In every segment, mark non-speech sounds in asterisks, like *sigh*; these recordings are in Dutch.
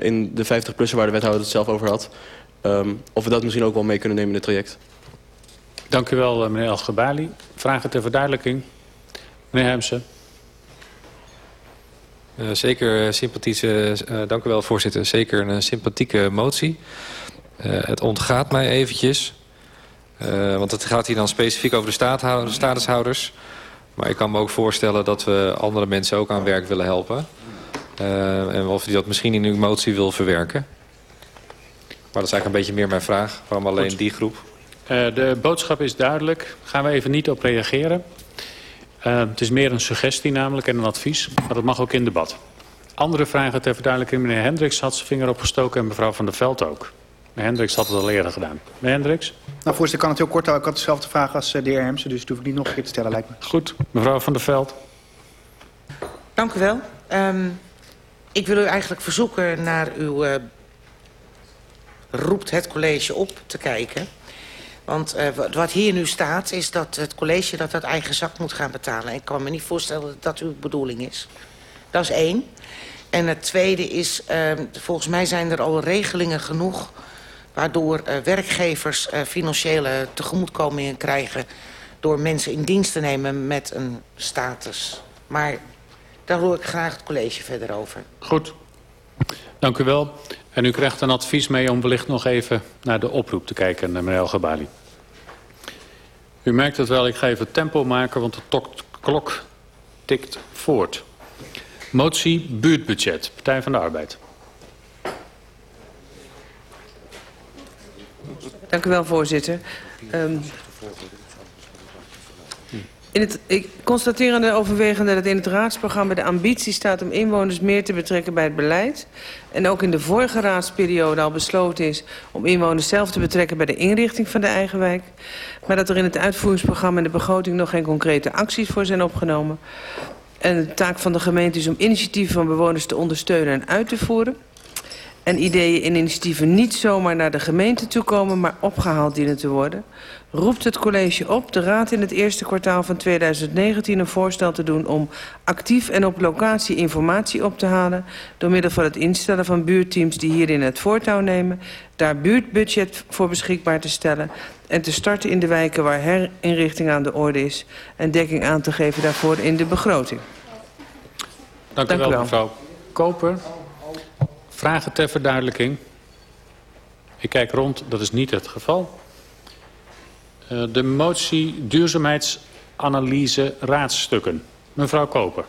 in, in de 50-plussen waar de wethouder het zelf over had. Um, of we dat misschien ook wel mee kunnen nemen in het traject. Dank u wel, meneer Algebali. Vragen ter verduidelijking. Meneer Hemsen. Uh, zeker sympathische, uh, dank u wel voorzitter, zeker een sympathieke motie. Uh, het ontgaat mij eventjes, want het gaat hier dan specifiek over de statushouders. Maar ik kan me ook voorstellen dat we andere mensen ook aan werk willen helpen. En of u dat misschien in uw motie wil verwerken. Maar dat is eigenlijk een beetje meer mijn vraag, waarom alleen Goed. die groep? de boodschap is duidelijk, gaan we even niet op reageren. Uh, het is meer een suggestie namelijk en een advies, maar dat mag ook in debat. Andere vragen ter verduidelijking. Meneer Hendricks had zijn vinger opgestoken en mevrouw Van der Veld ook. Meneer Hendricks had het al eerder gedaan. Meneer Hendricks? Nou, voorzitter, ik kan het heel kort houden. Ik had dezelfde vraag als de heer Hermsen, dus dat hoef ik niet nog een keer te stellen, lijkt me. Goed. Mevrouw Van der Veld. Dank u wel. Um, ik wil u eigenlijk verzoeken naar uw... Uh, roept het college op te kijken. Want uh, wat hier nu staat is dat het college dat uit eigen zak moet gaan betalen. Ik kan me niet voorstellen dat dat uw bedoeling is. Dat is één. En het tweede is, uh, volgens mij zijn er al regelingen genoeg... waardoor uh, werkgevers financiële tegemoetkomingen krijgen... door mensen in dienst te nemen met een status. Maar daar hoor ik graag het college verder over. Goed. Dank u wel. En u krijgt een advies mee om wellicht nog even naar de oproep te kijken, meneer El Gabali. U merkt het wel, ik ga even tempo maken, want de klok tikt voort. Motie buurtbudget, Partij van de Arbeid. Dank u wel, voorzitter. Um, in het, ik constateer aan de overwegende dat in het raadsprogramma de ambitie staat om inwoners meer te betrekken bij het beleid. En ook in de vorige raadsperiode al besloten is om inwoners zelf te betrekken bij de inrichting van de eigen wijk. Maar dat er in het uitvoeringsprogramma en de begroting nog geen concrete acties voor zijn opgenomen. En de taak van de gemeente is om initiatieven van bewoners te ondersteunen en uit te voeren. En ideeën en initiatieven niet zomaar naar de gemeente toe komen, maar opgehaald dienen te worden roept het college op de Raad in het eerste kwartaal van 2019 een voorstel te doen om actief en op locatie informatie op te halen door middel van het instellen van buurteams die hierin het voortouw nemen, daar buurtbudget voor beschikbaar te stellen en te starten in de wijken waar herinrichting aan de orde is en dekking aan te geven daarvoor in de begroting. Dank, Dank u wel, mevrouw Koper. Vragen ter verduidelijking? Ik kijk rond, dat is niet het geval. Uh, de motie duurzaamheidsanalyse raadstukken. Mevrouw Koper.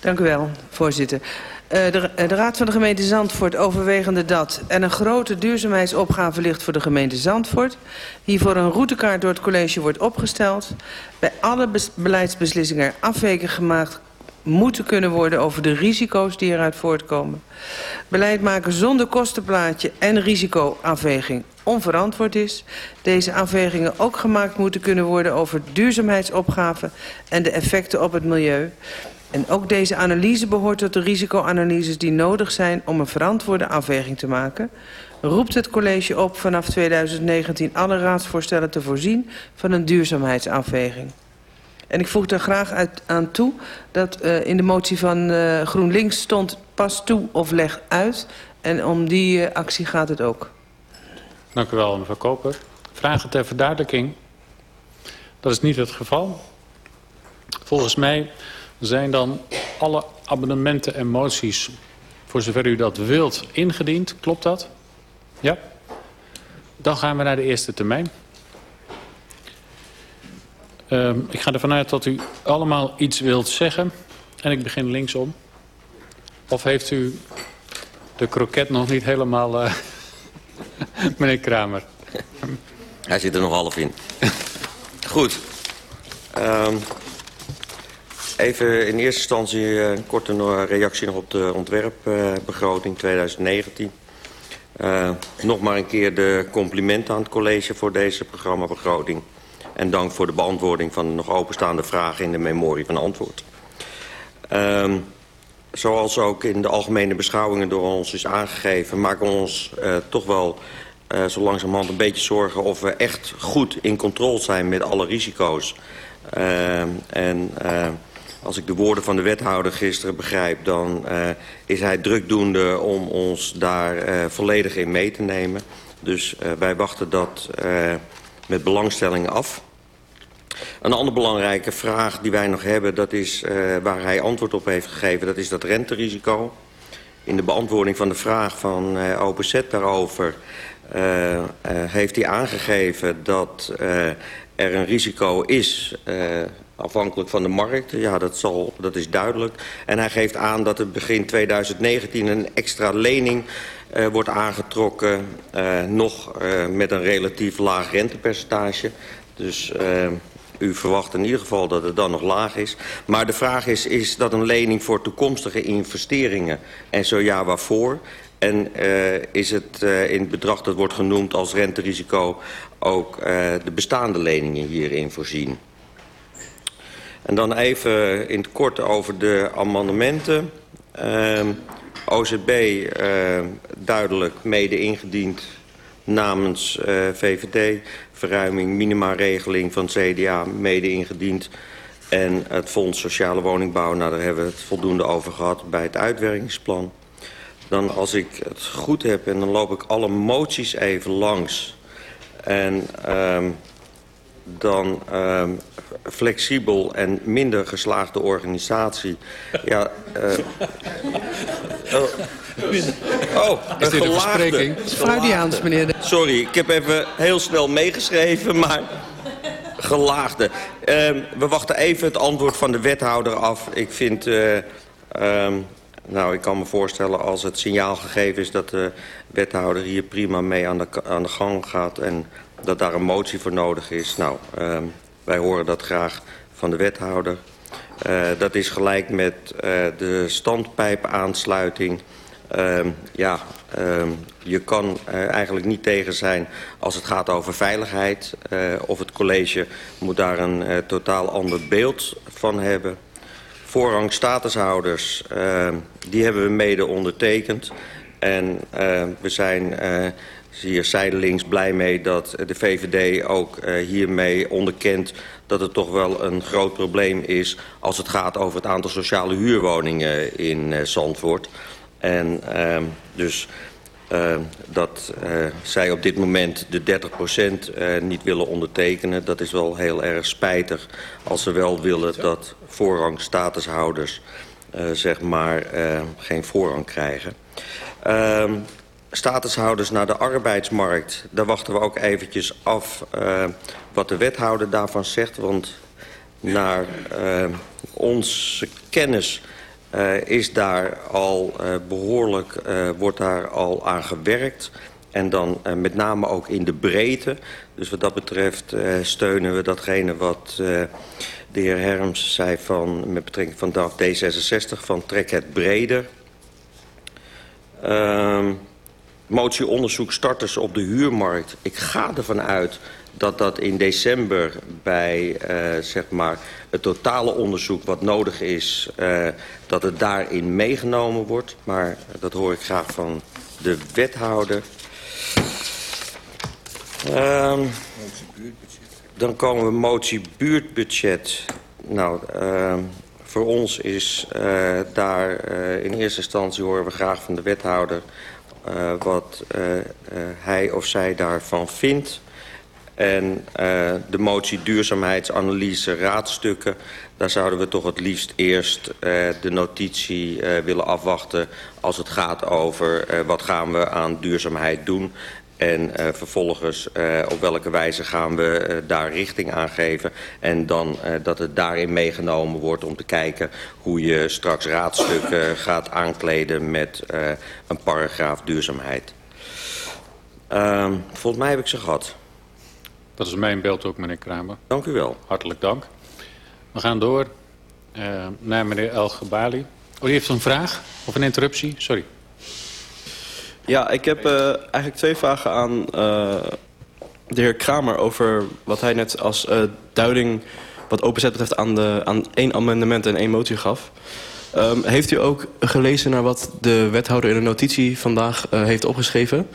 Dank u wel, voorzitter. Uh, de, de, Raad van de gemeente Zandvoort overwegende dat er een grote duurzaamheidsopgave ligt voor de gemeente Zandvoort. Hiervoor een routekaart door het college wordt opgesteld. Bij alle beleidsbeslissingen afweken gemaakt moeten kunnen worden over de risico's die eruit voortkomen. Beleid maken zonder kostenplaatje en risicoafweging onverantwoord is. Deze afwegingen ook gemaakt moeten kunnen worden over duurzaamheidsopgaven en de effecten op het milieu. En ook deze analyse behoort tot de risicoanalyses die nodig zijn om een verantwoorde afweging te maken. Roept het college op vanaf 2019 alle raadsvoorstellen te voorzien van een duurzaamheidsafweging. En ik voeg daar graag uit, aan toe dat uh, in de motie van uh, GroenLinks stond pas toe of leg uit. En om die uh, actie gaat het ook. Dank u wel, mevrouw Koper. Vragen ter verduidelijking? Dat is niet het geval. Volgens mij zijn dan alle abonnementen en moties, voor zover u dat wilt, ingediend. Klopt dat? Ja? Dan gaan we naar de eerste termijn. Uh, ik ga ervan uit dat u allemaal iets wilt zeggen. En ik begin linksom. Of heeft u de kroket nog niet helemaal... Uh, *laughs* meneer Kramer. Hij zit er nog half in. Goed. Um, even in eerste instantie een korte reactie nog op de ontwerpbegroting 2019. Uh, nog maar een keer de complimenten aan het college voor deze programmabegroting. En dank voor de beantwoording van de nog openstaande vragen in de memorie van antwoord. Um, zoals ook in de algemene beschouwingen door ons is aangegeven... maken we ons uh, toch wel uh, zo langzamerhand een beetje zorgen... of we echt goed in controle zijn met alle risico's. Uh, en als ik de woorden van de wethouder gisteren begrijp... dan is hij drukdoende om ons daar volledig in mee te nemen. Dus wij wachten dat met belangstelling af. Een andere belangrijke vraag die wij nog hebben... dat is waar hij antwoord op heeft gegeven, dat is dat renterisico. In de beantwoording van de vraag van OPZ daarover... heeft hij aangegeven dat er een risico is Afhankelijk van de markt, ja, dat, zal, dat is duidelijk. En hij geeft aan dat er begin 2019 een extra lening uh, wordt aangetrokken. Uh, nog uh, met een relatief laag rentepercentage. Dus u verwacht in ieder geval dat het dan nog laag is. Maar de vraag is, is dat een lening voor toekomstige investeringen? En zo ja, waarvoor? En is het in het bedrag dat wordt genoemd als renterisico... ook de bestaande leningen hierin voorzien? En dan even in het kort over de amendementen. Uh, OZB duidelijk mede ingediend namens uh, VVD. Verruiming minima-regeling van CDA mede ingediend. En het Fonds Sociale Woningbouw, nou, daar hebben we het voldoende over gehad bij het uitwerkingsplan. Dan als ik het goed heb, en dan loop ik alle moties even langs. En uh, dan uh, flexibel en minder geslaagde organisatie. Ja, uh, oh, oh is dit een verspreking? Freudiaans, meneer. Sorry, ik heb even heel snel meegeschreven, maar gelaagde. Uh, we wachten even het antwoord van de wethouder af. Ik vind... Uh, um, nou, ik kan me voorstellen als het signaal gegeven is... dat de wethouder hier prima mee aan de, aan de gang gaat... en dat daar een motie voor nodig is. Nou, uh, wij horen dat graag van de wethouder. Uh, dat is gelijk met uh, de standpijpaansluiting. Uh, ja, je kan eigenlijk niet tegen zijn als het gaat over veiligheid. of het college moet daar een totaal ander beeld van hebben. Voorrang statushouders, die hebben we mede ondertekend. En we zijn hier zijdelings blij mee dat de VVD ook uh, hiermee onderkent dat het toch wel een groot probleem is als het gaat over het aantal sociale huurwoningen in uh, Zandvoort. En uh, dus uh, dat uh, zij op dit moment de 30% uh, niet willen ondertekenen, dat is wel heel erg spijtig als ze wel willen dat voorrang statushouders zeg maar geen voorrang krijgen. Ehm, statushouders naar de arbeidsmarkt. Daar wachten we ook eventjes af uh, wat de wethouder daarvan zegt. Want naar uh, onze kennis uh, is daar al behoorlijk, wordt daar al aan gewerkt. En dan met name ook in de breedte. Dus wat dat betreft steunen we datgene wat de heer Herms zei van, met betrekking van DAF D66 van trek het breder. Uh, motie onderzoek starters op de huurmarkt. Ik ga ervan uit dat dat in december bij uh, zeg maar het totale onderzoek wat nodig is... Uh, dat het daarin meegenomen wordt. Maar dat hoor ik graag van de wethouder. Uh, dan komen we motie buurtbudget. Nou, uh, voor ons is uh, daar in eerste instantie horen we graag van de wethouder uh, wat uh, uh, hij of zij daarvan vindt. En de motie duurzaamheidsanalyse raadstukken... daar zouden we toch het liefst eerst de notitie willen afwachten... als het gaat over wat gaan we aan duurzaamheid doen... En uh, vervolgens uh, op welke wijze gaan we uh, daar richting aan geven. En dan dat het daarin meegenomen wordt om te kijken hoe je straks raadstukken gaat aankleden met een paragraaf duurzaamheid. Ehm, volgens mij heb ik ze gehad. Dat is mijn beeld ook, meneer Kramer. Dank u wel. Hartelijk dank. We gaan door naar meneer El Gebali. Oh, u heeft een vraag of een interruptie? Sorry. Ja, ik heb uh, eigenlijk twee vragen aan uh, de heer Kramer... over wat hij net als uh, duiding wat openzet betreft aan, de, aan één amendement en één motie gaf. Um, heeft u ook gelezen naar wat de wethouder in een notitie vandaag heeft opgeschreven?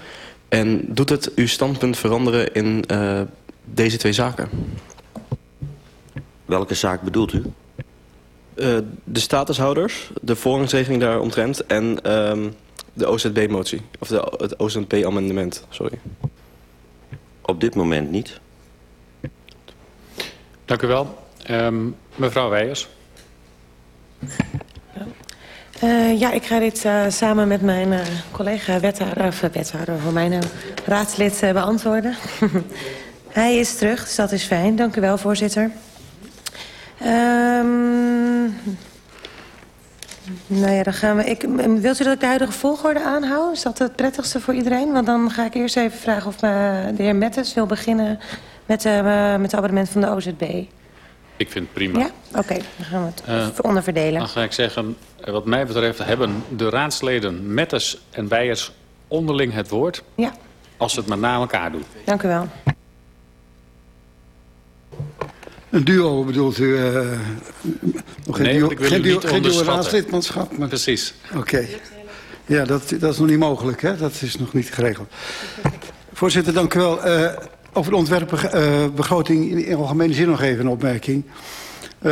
En doet het uw standpunt veranderen in deze twee zaken? Welke zaak bedoelt u? eh, de statushouders, de voorrangsregeling daaromtrent en ehm, de OZB-motie. Of de, het OZB-amendement, sorry. Op dit moment niet. Dank u wel. Ehm, mevrouw Weijers. Uh, ja, ik ga dit uh, samen met mijn uh, collega wethouder, of wethouder, voor mijn raadslid beantwoorden. *laughs* Hij is terug, dus dat is fijn. Dank u wel, voorzitter. Um, nou ja, dan gaan we... Ik, wilt u dat ik de huidige volgorde aanhoud? Is dat het prettigste voor iedereen? Want dan ga ik eerst even vragen of de heer Mettes wil beginnen met, met het abonnement van de OZB. Ik vind het prima. Ja? Oké, okay, dan gaan we het uh, onderverdelen. Dan ga ik zeggen, wat mij betreft hebben de raadsleden Mettes en Weijers onderling het woord. Ja. Als ze het maar na elkaar doen. Dank u wel. Een duo bedoelt u? Uh, nog geen nee, duo, ik wil geen duo, geen duo raadslidmaatschap? Maar... Precies. Oké. Okay. Ja, dat, dat is nog niet mogelijk, hè? Dat is nog niet geregeld. Voorzitter, dank u wel. Uh, over de ontwerpbegroting uh, in algemene zin nog even een opmerking. Uh,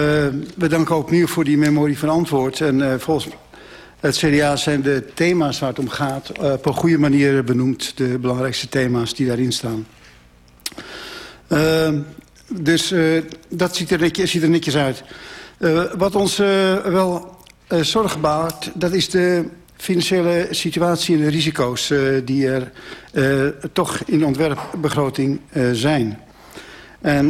we danken ook opnieuw voor die memorie van antwoord. En volgens het CDA zijn de thema's waar het om gaat... Op een goede manier benoemd. De belangrijkste thema's die daarin staan. Dus dat ziet er, netjes, er netjes uit. wat ons wel zorg baart, dat is de financiële situatie en de risico's die er toch in de ontwerpbegroting zijn. En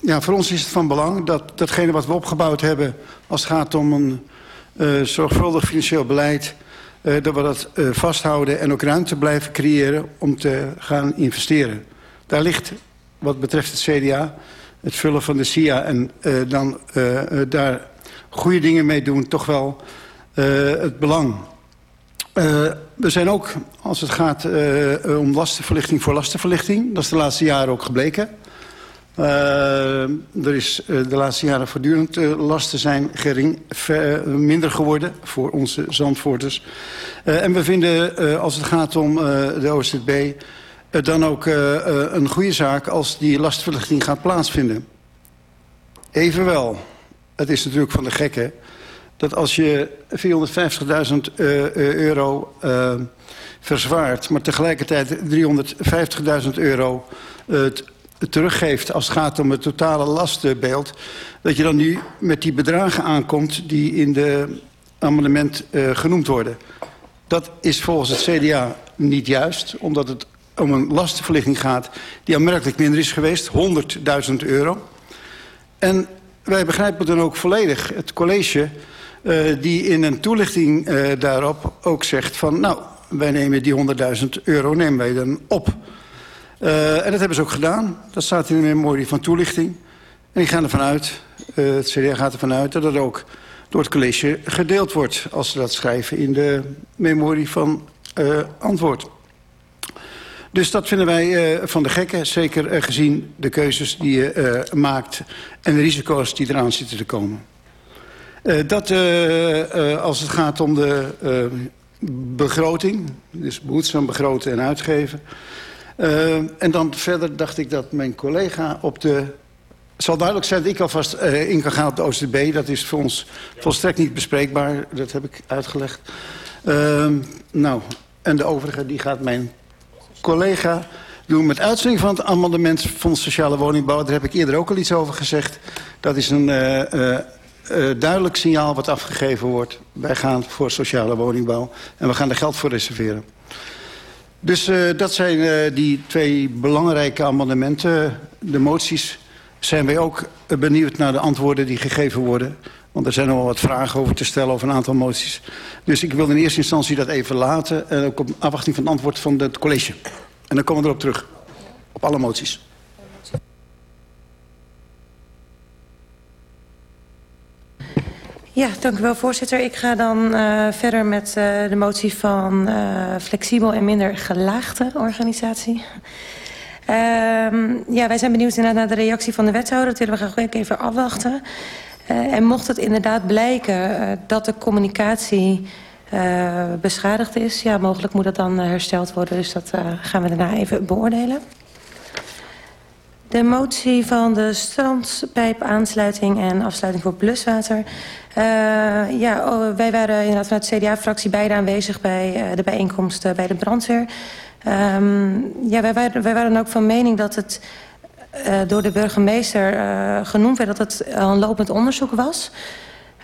ja, voor ons is het van belang dat datgene wat we opgebouwd hebben... als het gaat om een zorgvuldig financieel beleid... dat we dat vasthouden en ook ruimte blijven creëren om te gaan investeren. Daar ligt wat betreft het CDA het vullen van de SIA... en dan daar goede dingen mee doen toch wel het belang. We zijn ook, als het gaat om lastenverlichting voor lastenverlichting... dat is de laatste jaren ook gebleken. Er is de laatste jaren voortdurend lasten zijn gering, minder geworden voor onze zandvoorters. en we vinden, als het gaat om de OZB... dan ook een goede zaak als die lastenverlichting gaat plaatsvinden. Evenwel, het is natuurlijk van de gekken dat als je 450.000 uh, euro verzwaart... maar tegelijkertijd 350.000 euro teruggeeft als het gaat om het totale lastenbeeld... dat je dan nu met die bedragen aankomt die in de amendement genoemd worden. Dat is volgens het CDA niet juist, omdat het om een lastenverlichting gaat... die aanmerkelijk minder is geweest, 100.000 euro. En wij begrijpen dan ook volledig het college... Uh, die in een toelichting uh, daarop ook zegt van... nou, wij nemen die 100.000 euro nemen wij dan op. Uh, en dat hebben ze ook gedaan. Dat staat in de memorie van toelichting. En die gaan ervan uit, het CDA gaat ervan uit... dat het ook door het college gedeeld wordt... als ze dat schrijven in de memorie van antwoord. Dus dat vinden wij uh, van de gekken, zeker uh, gezien de keuzes die je uh, maakt... en de risico's die eraan zitten te komen. Uh, dat uh, uh, als het gaat om de begroting, dus behoedzaam begroten en uitgeven. en dan verder dacht ik dat mijn collega op de... Het zal duidelijk zijn dat ik alvast in kan gaan op de OCB. Dat is voor ons volstrekt niet bespreekbaar. Dat heb ik uitgelegd. nou, en de overige die gaat mijn collega doen met uitzending van het amendement van sociale woningbouw. Daar heb ik eerder ook al iets over gezegd. Dat is een uh, duidelijk signaal wat afgegeven wordt. Wij gaan voor sociale woningbouw en we gaan er geld voor reserveren. Dus uh, dat zijn uh, die twee belangrijke amendementen. De moties zijn wij ook benieuwd naar de antwoorden die gegeven worden. Want er zijn nog wat vragen over te stellen over een aantal moties. Dus ik wil in eerste instantie dat even laten. En ook op afwachting van het antwoord van het college. En dan komen we erop terug. Op alle moties. Ja, dank u wel, voorzitter. Ik ga dan uh, verder met uh, de motie van flexibel en minder gelaagde organisatie. ja, wij zijn benieuwd naar de reactie van de wethouder. Dat willen we graag even afwachten. En mocht het inderdaad blijken dat de communicatie beschadigd is... ja, mogelijk moet dat dan hersteld worden. Dus dat gaan we daarna even beoordelen. De motie van de strandpijpaansluiting en afsluiting voor bluswater. Uh, ja, oh, wij waren inderdaad vanuit de CDA-fractie beide aanwezig bij de bijeenkomst bij de brandweer. Um, ja, wij wij waren ook van mening dat het uh, door de burgemeester uh, genoemd werd dat het een lopend onderzoek was.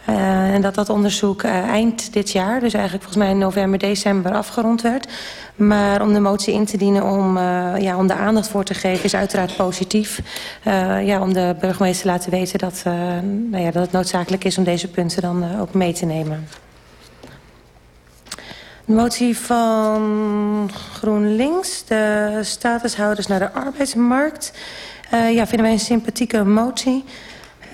En dat dat onderzoek eind dit jaar, dus eigenlijk volgens mij in november, december afgerond werd. Maar om de motie in te dienen om, ja, om de aandacht voor te geven is uiteraard positief. ja, om de burgemeester te laten weten dat, nou ja, dat het noodzakelijk is om deze punten dan ook mee te nemen. De motie van GroenLinks, de statushouders naar de arbeidsmarkt. Ja, vinden wij een sympathieke motie.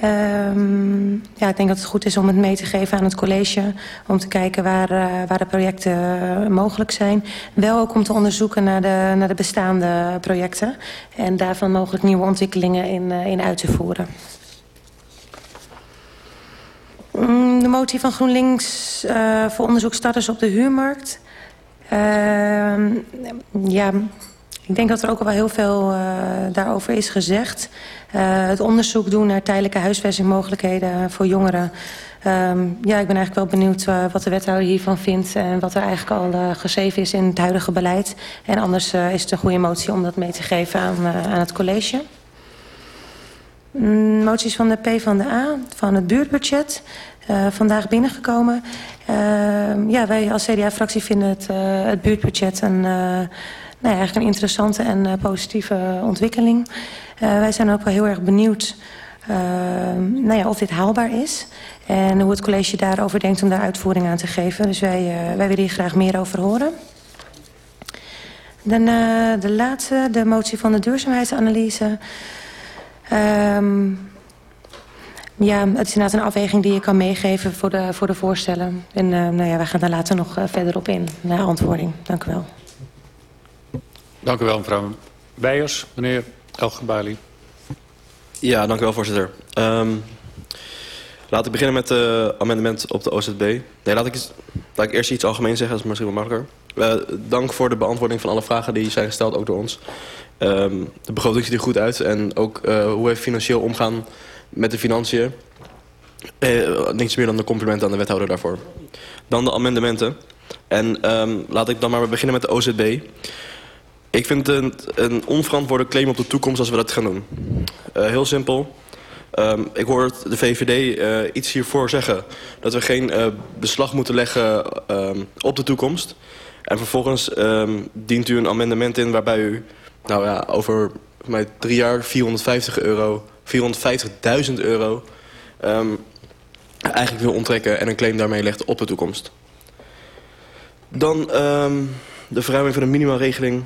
Um, ja, ik denk dat het goed is om het mee te geven aan het college. Om te kijken waar, uh, waar de projecten uh, mogelijk zijn. Wel ook om te onderzoeken naar de, naar de bestaande projecten. En daarvan mogelijk nieuwe ontwikkelingen in, in uit te voeren. Um, de motie van GroenLinks voor onderzoek starters op de huurmarkt. ja, ik denk dat er ook al wel heel veel uh, daarover is gezegd. Uh, het onderzoek doen naar tijdelijke huisvestingmogelijkheden voor jongeren. Um, ja, ik ben eigenlijk wel benieuwd uh, wat de wethouder hiervan vindt... en wat er eigenlijk al geschreven is in het huidige beleid. En anders is het een goede motie om dat mee te geven aan, aan het college. Mm, moties van de P van de A, van het buurtbudget... Vandaag binnengekomen. Uh, ja, wij als CDA-fractie vinden het, het buurtbudget een... Nou eigenlijk een interessante en uh, positieve ontwikkeling. Uh, wij zijn ook wel heel erg benieuwd uh, nou ja, of dit haalbaar is. En hoe het college daarover denkt om daar uitvoering aan te geven. Dus wij, wij willen hier graag meer over horen. Dan de laatste, de motie van de duurzaamheidsanalyse. Um, ja, het is inderdaad een afweging die je kan meegeven voor de, voor de voorstellen. En nou ja, wij gaan daar later nog verder op in, naar antwoording. Dank u wel. Dank u wel, mevrouw Beijers. Meneer Elgebali. Ja, dank u wel, voorzitter. Um, laat ik beginnen met het uh, amendement op de OZB. Nee, laat ik, laat ik eerst iets algemeen zeggen, dat is misschien wel makkelijker. Uh, dank voor de beantwoording van alle vragen die zijn gesteld, ook door ons. Um, de begroting ziet er goed uit en ook uh, hoe we financieel omgaan met de financiën. Uh, niks meer dan de complimenten aan de wethouder daarvoor. Dan de amendementen. En um, laat ik dan maar beginnen met de OZB. Ik vind het een, een onverantwoorde claim op de toekomst als we dat gaan doen. Uh, heel simpel. Um, ik hoor de VVD uh, iets hiervoor zeggen. Dat we geen uh, beslag moeten leggen um, op de toekomst. En vervolgens um, dient u een amendement in waarbij u nou ja, over mij drie jaar 450 euro, 450.000 euro eigenlijk wil onttrekken en een claim daarmee legt op de toekomst. Dan de verruiming van de minimumregeling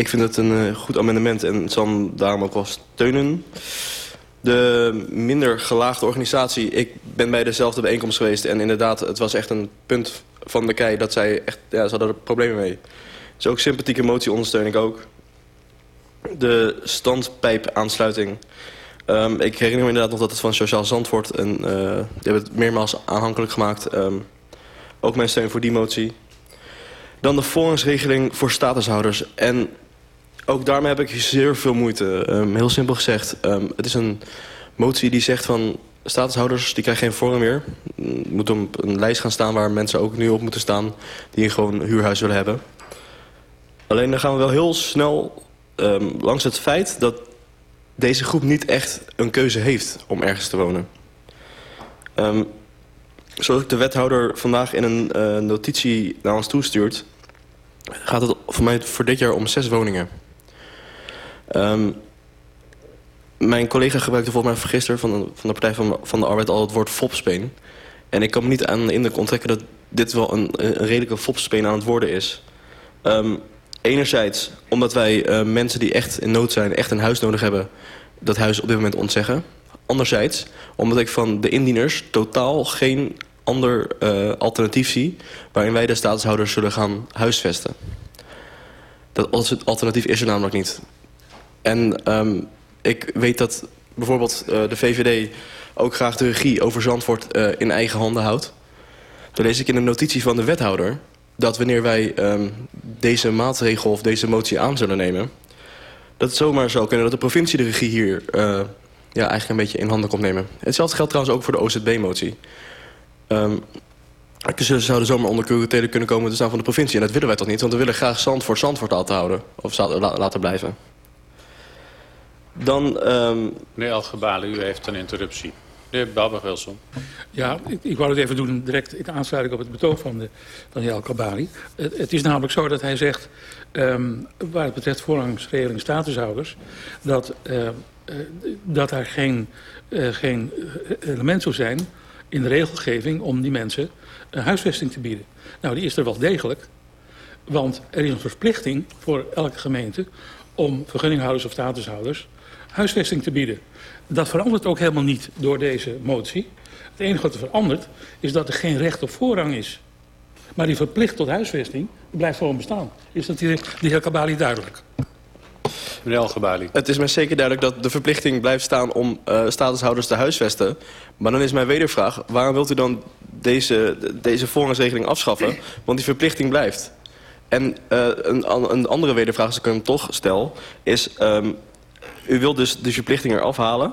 ik vind het een uh, goed amendement en zal daarom ook wel steunen. De minder gelaagde organisatie, ik ben bij dezelfde bijeenkomst geweest... en inderdaad, het was echt een punt van de kei dat zij echt... Ja, ze hadden er problemen mee. Dus ook sympathieke motie ondersteun ik ook. De standpijpaansluiting. Um, ik herinner me inderdaad nog dat het van Sociaal Zandvoort... en uh, die hebben het meermaals aanhankelijk gemaakt. Um, ook mijn steun voor die motie. Dan de volgingsregeling voor statushouders. En ook daarmee heb ik zeer veel moeite. Um, heel simpel gezegd, um, het is een motie die zegt van... statushouders die krijgen geen vorm meer. Er moet op een lijst gaan staan waar mensen ook nu op moeten staan... die een gewoon huurhuis willen hebben. Alleen dan gaan we wel heel snel um, langs het feit... dat deze groep niet echt een keuze heeft om ergens te wonen. Zoals ik de wethouder vandaag in een uh, notitie naar ons toestuurt... gaat het voor mij voor dit jaar om zes woningen. Um, mijn collega gebruikte volgens mij gisteren van de, van de Partij van, van de Arbeid al het woord fopspeen. En ik kan me niet aan de indruk onttrekken dat dit wel een, een redelijke fopspeen aan het worden is. Um, enerzijds omdat wij uh, mensen die echt in nood zijn, echt een huis nodig hebben... dat huis op dit moment ontzeggen. Anderzijds omdat ik van de indieners totaal geen ander uh, alternatief zie... waarin wij de statushouders zullen gaan huisvesten. Dat alternatief is er namelijk niet. En um, ik weet dat bijvoorbeeld uh, de VVD ook graag de regie over Zandvoort uh, in eigen handen houdt. Dan lees ik in een notitie van de wethouder dat wanneer wij um, deze maatregel of deze motie aan zullen nemen... dat het zomaar zou kunnen dat de provincie de regie hier uh, ja, eigenlijk een beetje in handen komt nemen. Hetzelfde geldt trouwens ook voor de OZB-motie. Um, ze zouden zomaar onder curatele kunnen komen te staan van de provincie. En dat willen wij toch niet, want we willen graag zand voor Zandvoort te houden. Of laten blijven. Dan... Um... Meneer Algebali, u heeft een interruptie. De heer Babber-Wilson. Ja, ik, ik, wou het even doen direct in aansluiting op het betoog van de, van de heer Al-Kabali. Het, het, is namelijk zo dat hij zegt, um, waar het betreft voorrangsregeling statushouders, dat, uh, uh, dat daar geen, uh, geen element zou zijn in de regelgeving om die mensen een huisvesting te bieden. Nou, die is er wel degelijk. Want er is een verplichting voor elke gemeente om vergunninghouders of statushouders huisvesting te bieden. Dat verandert ook helemaal niet door deze motie. Het enige wat er verandert is dat er geen recht op voorrang is. Maar die verplicht tot huisvesting blijft gewoon bestaan. Is dat de heer Kabali duidelijk? Meneer Algebali. Het is mij zeker duidelijk dat de verplichting blijft staan om uh, statushouders te huisvesten. Maar dan is mijn wedervraag, waarom wilt u dan deze, deze voorrangsregeling afschaffen? Want die verplichting blijft. En uh, een, een, andere wedervraag, als ik hem toch stel, is... Um, u wilt dus de verplichting eraf halen.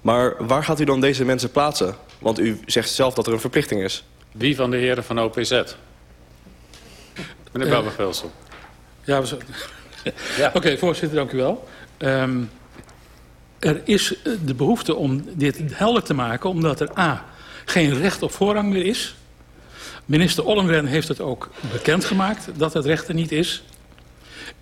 Maar waar gaat u dan deze mensen plaatsen? Want u zegt zelf dat er een verplichting is. Wie van de heren van OPZ? Meneer uh. Ja, we *laughs* ja. Oké, okay, voorzitter, dank u wel. Um, er is de behoefte om dit helder te maken... omdat er a. geen recht op voorrang meer is. Minister Ollengren heeft het ook bekendgemaakt dat het recht er niet is.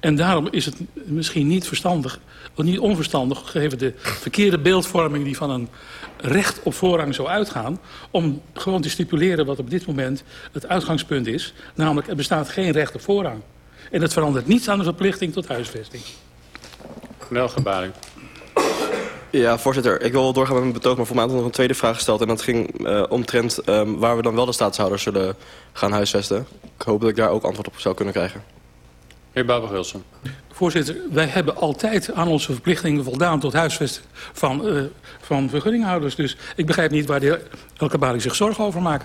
En daarom is het misschien niet verstandig, of niet onverstandig... gegeven de verkeerde beeldvorming die van een recht op voorrang zou uitgaan... om gewoon te stipuleren wat op dit moment het uitgangspunt is. Namelijk, er bestaat geen recht op voorrang. En dat verandert niets aan de verplichting tot huisvesting. Meneer Gebaring. Ja, voorzitter. Ik wil doorgaan met mijn betoog, maar voor mij had nog een tweede vraag gesteld. En dat ging uh, omtrent um, waar we dan wel de staatshouders zullen gaan huisvesten. Ik hoop dat ik daar ook antwoord op zou kunnen krijgen. Heer Baber-Wilson. Voorzitter, wij hebben altijd aan onze verplichtingen voldaan tot huisvesten van, uh, van vergunninghouders. Dus ik begrijp niet waar de heer El Kabali zich zorgen over maakt.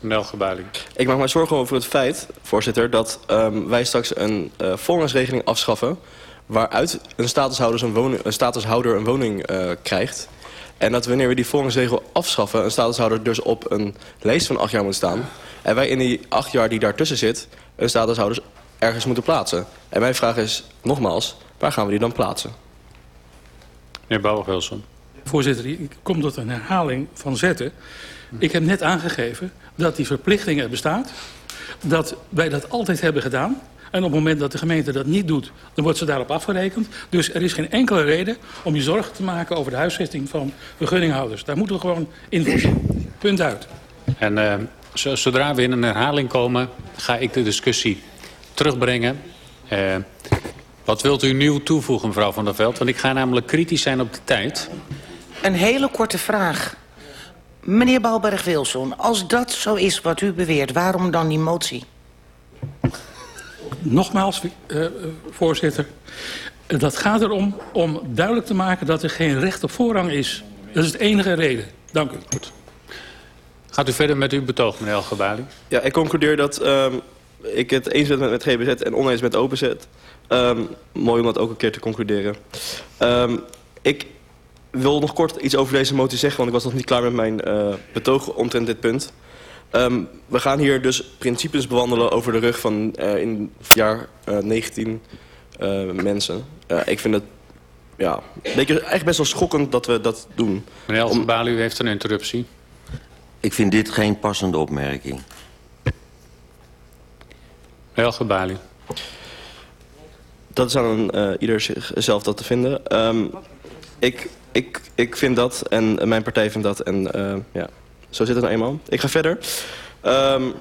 Meneer Gebali. Ik maak mij zorgen over het feit, voorzitter, dat um, wij straks een uh, afschaffen... waaruit een statushouder een, woning, een, statushouder een woning uh, krijgt... En dat wanneer we die volgangsregel afschaffen... een statushouder dus op een lijst van acht jaar moet staan... en wij in die acht jaar die daartussen zit... een statushouder ergens moeten plaatsen. En mijn vraag is, nogmaals, waar gaan we die dan plaatsen? Meneer Bouwer-Wilson. Voorzitter, ik kom tot een herhaling van zetten. Ik heb net aangegeven dat die verplichting er bestaat. Dat wij dat altijd hebben gedaan. En op het moment dat de gemeente dat niet doet, dan wordt ze daarop afgerekend. Dus er is geen enkele reden om je zorgen te maken over de huisvesting van vergunninghouders. Daar moeten we gewoon in voorzien. Punt uit. En uh, zodra we in een herhaling komen, ga ik de discussie terugbrengen. Uh, wat wilt u nieuw toevoegen, mevrouw Van der Veld? Want ik ga namelijk kritisch zijn op de tijd. Een hele korte vraag. Meneer Balberg-Wilson, als dat zo is wat u beweert, waarom dan die motie? Nogmaals, uh, voorzitter. Dat gaat erom om duidelijk te maken dat er geen recht op voorrang is. Dat is de enige reden. Dank u. Goed. Gaat u verder met uw betoog, meneer Elgebali? Ja, ik concludeer dat um, ik het eens ben met, met GBZ en oneens met OpenZ. Um, mooi om dat ook een keer te concluderen. Um, ik wil nog kort iets over deze motie zeggen, want ik was nog niet klaar met mijn uh, betoog omtrent dit punt. Um, we gaan hier dus principes bewandelen over de rug van uh, in het jaar uh, 19 uh, mensen. ik vind het ja, eigenlijk best wel schokkend dat we dat doen. Meneer Elfenbali, u heeft een interruptie. Ik vind dit geen passende opmerking. Meneer Elfenbali. Dat is aan uh, ieder zelf dat te vinden. Um, ik, ik, ik vind dat en mijn partij vindt dat. En uh, ja, zo zit het nou eenmaal. Ik ga verder. Um,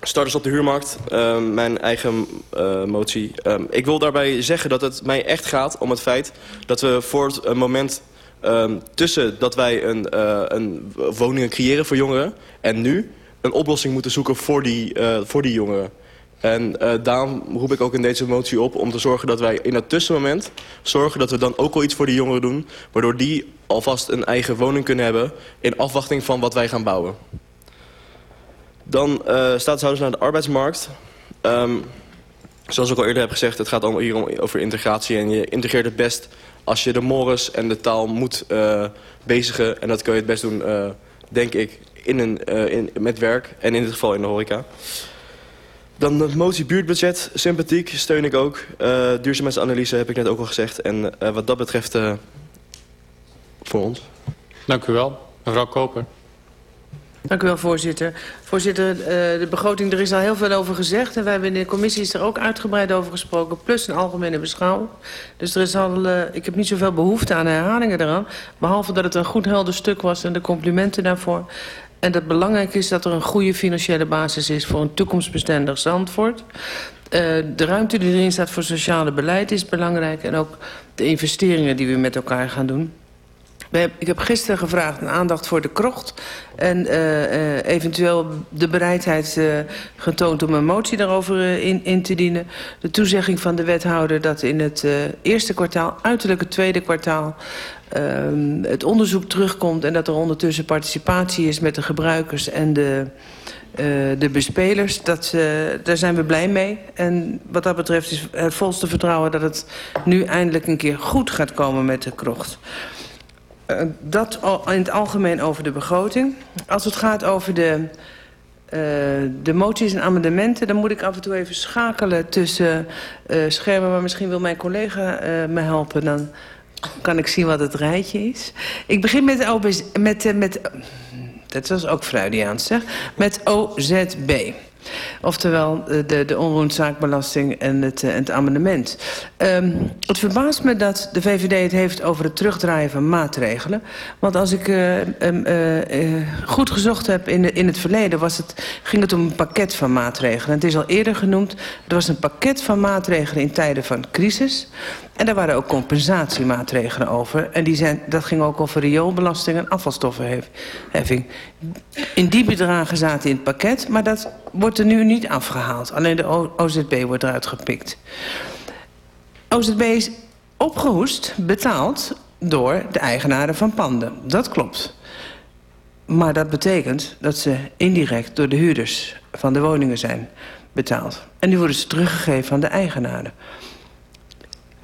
starters op de huurmarkt, um, mijn eigen uh, motie. Ik wil daarbij zeggen dat het mij echt gaat om het feit... dat we voor het moment tussen dat wij een, een woningen creëren voor jongeren... en nu een oplossing moeten zoeken voor die, voor die jongeren. En uh, daarom roep ik ook in deze motie op om te zorgen dat wij in dat tussenmoment... zorgen dat we dan ook al iets voor die jongeren doen... waardoor die alvast een eigen woning kunnen hebben... in afwachting van wat wij gaan bouwen. Dan uh, statushouders naar de arbeidsmarkt. Um, zoals ik al eerder heb gezegd, het gaat allemaal hier om, over integratie. En je integreert het best als je de mores en de taal moet uh, bezigen. En dat kun je het best doen, denk ik, in een, in, met werk. En in dit geval in de horeca. Dan de motie buurtbudget, sympathiek, steun ik ook. Uh, duurzaamheidsanalyse heb ik net ook al gezegd. En uh, wat dat betreft uh, voor ons. Dank u wel. Mevrouw Koper. Dank u wel, voorzitter. Voorzitter, de begroting, er is al heel veel over gezegd. En wij hebben in de commissie er ook uitgebreid over gesproken. Plus een algemene beschouwing. Dus er is al, ik heb niet zoveel behoefte aan herhalingen eraan. Behalve dat het een goed helder stuk was en de complimenten daarvoor. En dat belangrijk is dat er een goede financiële basis is voor een toekomstbestendig Zandvoort. Uh, de ruimte die erin staat voor sociale beleid is belangrijk. En ook de investeringen die we met elkaar gaan doen. Ik heb gisteren gevraagd een aandacht voor de krocht. En uh, uh, eventueel de bereidheid uh, getoond om een motie daarover in, in te dienen. De toezegging van de wethouder dat in het eerste kwartaal, uiterlijk het tweede kwartaal... het onderzoek terugkomt en dat er ondertussen participatie is met de gebruikers en de, de bespelers. Dat, daar zijn we blij mee. En wat dat betreft is het volste vertrouwen dat het nu eindelijk een keer goed gaat komen met de krocht. Uh, dat in het algemeen over de begroting. Als het gaat over de, de moties en amendementen... dan moet ik af en toe even schakelen tussen uh, schermen... maar misschien wil mijn collega me helpen. Dan kan ik zien wat het rijtje is. Ik begin met, OBZ, met, met dat was ook Freudiaans, zeg. Met OZB. Oftewel de, de onroerendzaakbelasting en het, het amendement. Um, het verbaast me dat de VVD het heeft over het terugdraaien van maatregelen. Want als ik uh, uh, uh, goed gezocht heb in, in het verleden... Was het, ging het om een pakket van maatregelen. Het is al eerder genoemd. Er was een pakket van maatregelen in tijden van crisis. En daar waren ook compensatiemaatregelen over. En die zijn, dat ging ook over rioolbelasting en afvalstoffenheffing. In die bedragen zaten in het pakket, maar dat wordt er nu niet afgehaald. Alleen de OZB wordt eruit gepikt. OZB is opgehoest, betaald door de eigenaren van panden. Dat klopt. Maar dat betekent dat ze indirect door de huurders van de woningen zijn betaald. En nu worden ze teruggegeven aan de eigenaren.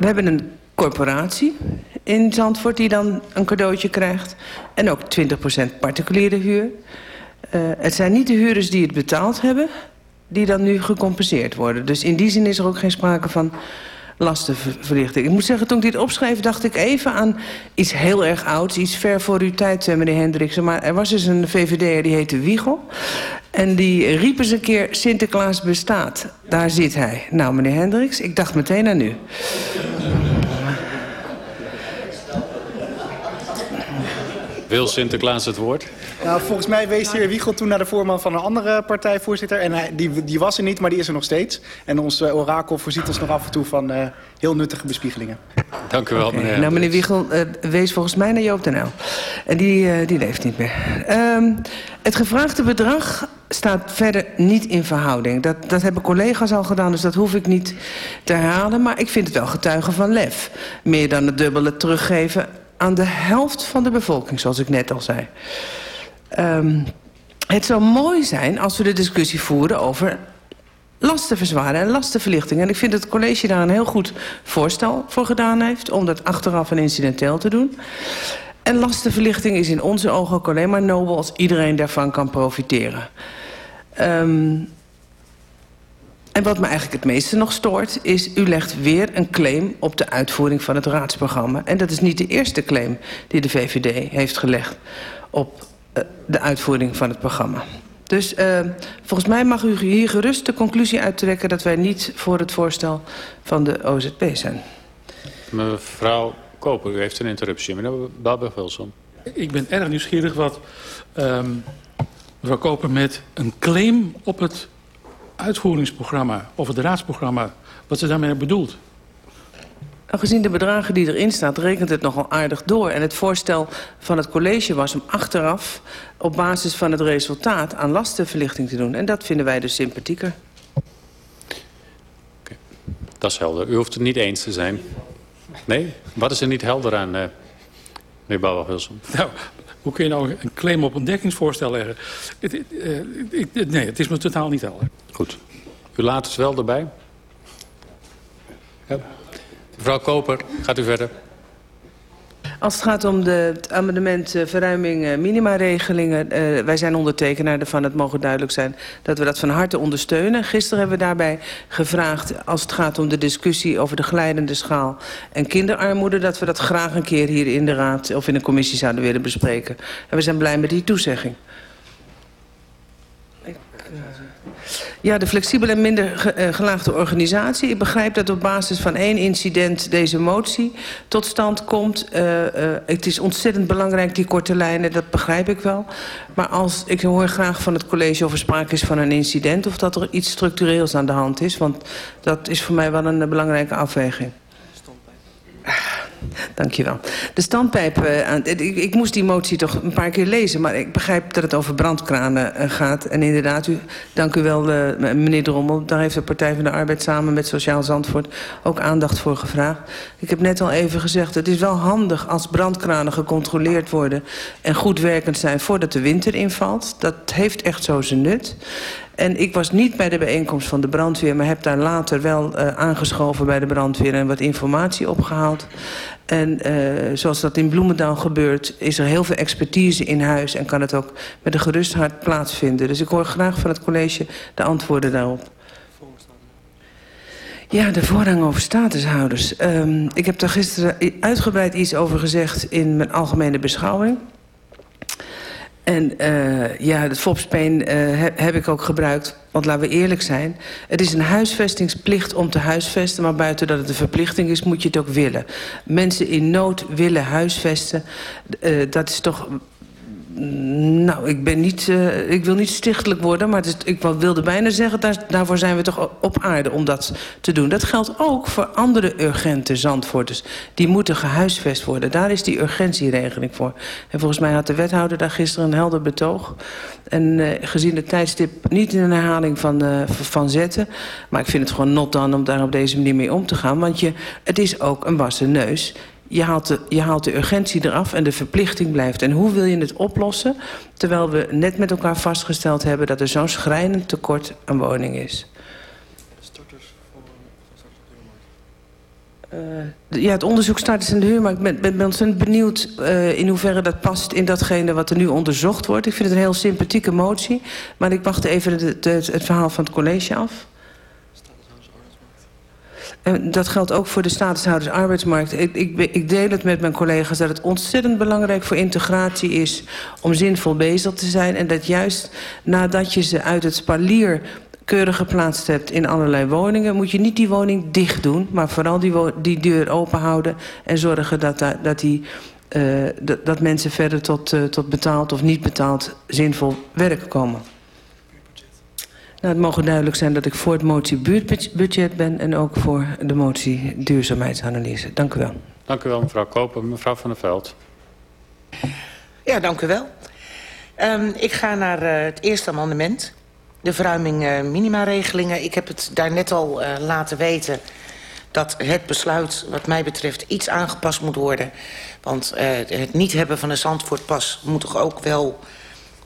We hebben een corporatie in Zandvoort die dan een cadeautje krijgt. En ook 20% particuliere huur. Uh, het zijn niet de huurders die het betaald hebben... die dan nu gecompenseerd worden. Dus in die zin is er ook geen sprake van lastenverlichting. Ik moet zeggen, toen ik dit opschreef, dacht ik even aan iets heel erg ouds. Iets ver voor uw tijd, meneer Hendriksen. Maar er was dus een VVD'er die heette Wiegel. En die riep eens een keer, Sinterklaas bestaat. Daar zit hij. Nou, meneer Hendricks, ik dacht meteen aan u. Wil Sinterklaas het woord? Nou, volgens mij wees de heer Wiegel toen naar de voorman van een andere partijvoorzitter. En hij, die, die was er niet, maar die is er nog steeds. En ons uh, orakel voorziet ons nog af en toe van uh, heel nuttige bespiegelingen. Dank u wel, okay. meneer. Nou, meneer Wiegel, uh, wees volgens mij naar Joop den Uyl. En die, die leeft niet meer. Um, het gevraagde bedrag staat verder niet in verhouding. Dat, dat hebben collega's al gedaan, dus dat hoef ik niet te herhalen. Maar ik vind het wel getuigen van lef. Meer dan het dubbele teruggeven aan de helft van de bevolking, zoals ik net al zei. Um, het zou mooi zijn als we de discussie voeren over lastenverzwaren en lastenverlichting. En ik vind dat het college daar een heel goed voorstel voor gedaan heeft... om dat achteraf en incidenteel te doen. En lastenverlichting is in onze ogen ook alleen maar nobel... als iedereen daarvan kan profiteren. Um, en wat me eigenlijk het meeste nog stoort... is u legt weer een claim op de uitvoering van het raadsprogramma. En dat is niet de eerste claim die de VVD heeft gelegd... op uh, de uitvoering van het programma. Dus uh, volgens mij mag u hier gerust de conclusie uittrekken... dat wij niet voor het voorstel van de OZP zijn. Mevrouw Koper, u heeft een interruptie. Meneer Babber-Wilson. Ik ben erg nieuwsgierig wat um, mevrouw Koper met een claim op het uitvoeringsprogramma of het raadsprogramma, wat ze daarmee bedoelt? Gezien de bedragen die erin staan, rekent het nogal aardig door. En het voorstel van het college was om achteraf op basis van het resultaat aan lastenverlichting te doen. En dat vinden wij dus sympathieker. Okay. Dat is helder. U hoeft het niet eens te zijn. Nee? Wat is er niet helder aan, uh, meneer Bouwer-Wilson? Nou, hoe kun je nou een claim op een dekkingsvoorstel leggen? Het, uh, ik, nee, het is me totaal niet helder. Goed. U laat het wel erbij? Ja. Mevrouw Koper, gaat u verder. Als het gaat om de, het amendement uh, verruiming uh, minimaregelingen... Uh, wij zijn ondertekenaar ervan, het mogen duidelijk zijn... dat we dat van harte ondersteunen. Gisteren hebben we daarbij gevraagd, als het gaat om de discussie... over de glijdende schaal en kinderarmoede... dat we dat graag een keer hier in de Raad of in de commissie zouden willen bespreken. En we zijn blij met die toezegging. Ik, ja, de flexibele en minder ge, uh, gelaagde organisatie. Ik begrijp dat op basis van één incident deze motie tot stand komt. Uh, uh, het is ontzettend belangrijk, die korte lijnen, dat begrijp ik wel. Maar als, ik hoor graag van het college of er sprake is van een incident... of dat er iets structureels aan de hand is. Want dat is voor mij wel een belangrijke afweging. Dankjewel. De standpijp, uh, ik, ik moest die motie toch een paar keer lezen... maar ik begrijp dat het over brandkranen uh, gaat. En inderdaad, u, dank u wel, uh, meneer Drommel. Daar heeft de Partij van de Arbeid samen met Sociaal Zandvoort... ook aandacht voor gevraagd. Ik heb net al even gezegd, het is wel handig als brandkranen gecontroleerd worden... en goed werkend zijn voordat de winter invalt. Dat heeft echt zo zijn nut. En ik was niet bij de bijeenkomst van de brandweer... maar heb daar later wel uh, aangeschoven bij de brandweer... en wat informatie opgehaald. En uh, zoals dat in Bloemendaal gebeurt... is er heel veel expertise in huis... en kan het ook met een gerust hart plaatsvinden. Dus ik hoor graag van het college de antwoorden daarop. Ja, de voorrang over statushouders. Um, ik heb daar gisteren uitgebreid iets over gezegd... in mijn algemene beschouwing... En uh, ja, het FOPSPEN uh, heb, heb ik ook gebruikt. Want laten we eerlijk zijn. Het is een huisvestingsplicht om te huisvesten. Maar buiten dat het een verplichting is, moet je het ook willen. Mensen in nood willen huisvesten. Uh, dat is toch Nou, ik, ben niet, uh, ik wil niet stichtelijk worden, maar het ik wilde bijna zeggen... Daar, daarvoor zijn we toch op aarde om dat te doen. Dat geldt ook voor andere urgente zandvoorters. Die moeten gehuisvest worden. Daar is die urgentieregeling voor. En volgens mij had de wethouder daar gisteren een helder betoog. En uh, gezien de tijdstip niet in een herhaling van, uh, van zetten... maar ik vind het gewoon not dan om daar op deze manier mee om te gaan. Want je, het is ook een wassen neus... Je haalt, de, je haalt de urgentie eraf en de verplichting blijft. En hoe wil je het oplossen... terwijl we net met elkaar vastgesteld hebben... dat er zo'n schrijnend tekort aan woning is? Uh, ja, het onderzoek start in de huurmarkt. Ik ben, ben, ontzettend benieuwd uh, in hoeverre dat past in datgene wat er nu onderzocht wordt. Ik vind het een heel sympathieke motie. Maar ik wacht even het, het, het verhaal van het college af. En dat geldt ook voor de statushouders arbeidsmarkt. Ik, ik, ik deel het met mijn collega's dat het ontzettend belangrijk voor integratie is... om zinvol bezig te zijn. En dat juist nadat je ze uit het spalier keurig geplaatst hebt in allerlei woningen... moet je niet die woning dicht doen, maar vooral die, die deur open houden... en zorgen dat, dat, die, uh, dat, mensen verder tot, uh, tot betaald of niet betaald zinvol werk komen. Nou, het mogen duidelijk zijn dat ik voor het motie buurtbudget ben... en ook voor de motie duurzaamheidsanalyse. Dank u wel. Dank u wel, mevrouw Koper. Mevrouw van der Veld. Ja, dank u wel. Um, ik ga naar uh, het eerste amendement. De verruiming uh, minimaregelingen. Ik heb het daar net al uh, laten weten dat het besluit wat mij betreft iets aangepast moet worden. Want uh, het niet hebben van een Zandvoortpas moet toch ook wel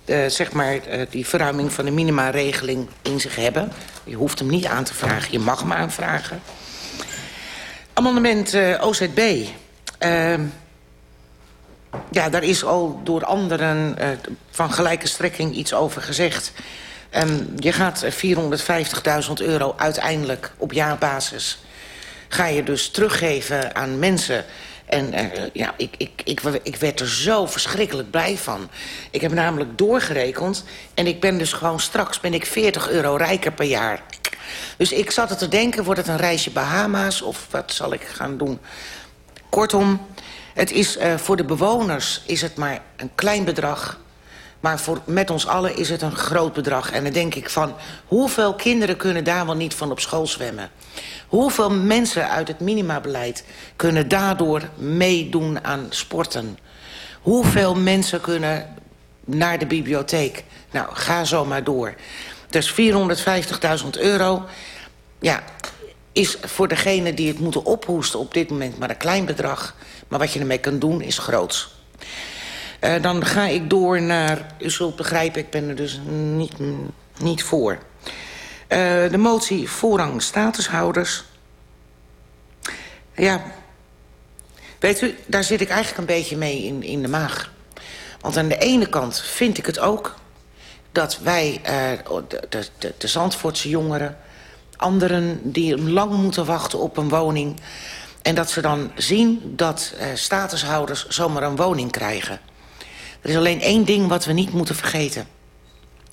uh, zeg maar, uh, die verruiming van de minimaregeling in zich hebben. Je hoeft hem niet aan te vragen, je mag hem aanvragen. Amendement uh, OZB. ja, daar is al door anderen van gelijke strekking iets over gezegd. Um, je gaat 450.000 euro uiteindelijk op jaarbasis... ga je dus teruggeven aan mensen en uh, ja, ik, ik, ik, ik werd er zo verschrikkelijk blij van. Ik heb namelijk doorgerekend. En ik ben dus gewoon straks ben ik 40 euro rijker per jaar. Dus ik zat er te denken, wordt het een reisje Bahama's of wat zal ik gaan doen? Kortom, het is, uh, voor de bewoners is het maar een klein bedrag. Maar voor, met ons allen is het een groot bedrag. En dan denk ik van, hoeveel kinderen kunnen daar wel niet van op school zwemmen? Hoeveel mensen uit het minimabeleid kunnen daardoor meedoen aan sporten? Hoeveel mensen kunnen naar de bibliotheek? Nou, ga zo maar door. Dus 450.000 euro, ja, is voor degene die het moeten ophoesten op dit moment maar een klein bedrag. Maar wat je ermee kan doen is groots. Uh, dan ga ik door naar, u zult begrijpen, ik ben er dus niet, niet voor. Uh, de motie voorrang statushouders. Ja. Weet u, daar zit ik eigenlijk een beetje mee in, in de maag. Want aan de ene kant vind ik het ook... dat wij, uh, de, de, de, Zandvoortse jongeren... anderen die lang moeten wachten op een woning... en dat ze dan zien dat uh, statushouders zomaar een woning krijgen. Er is alleen één ding wat we niet moeten vergeten.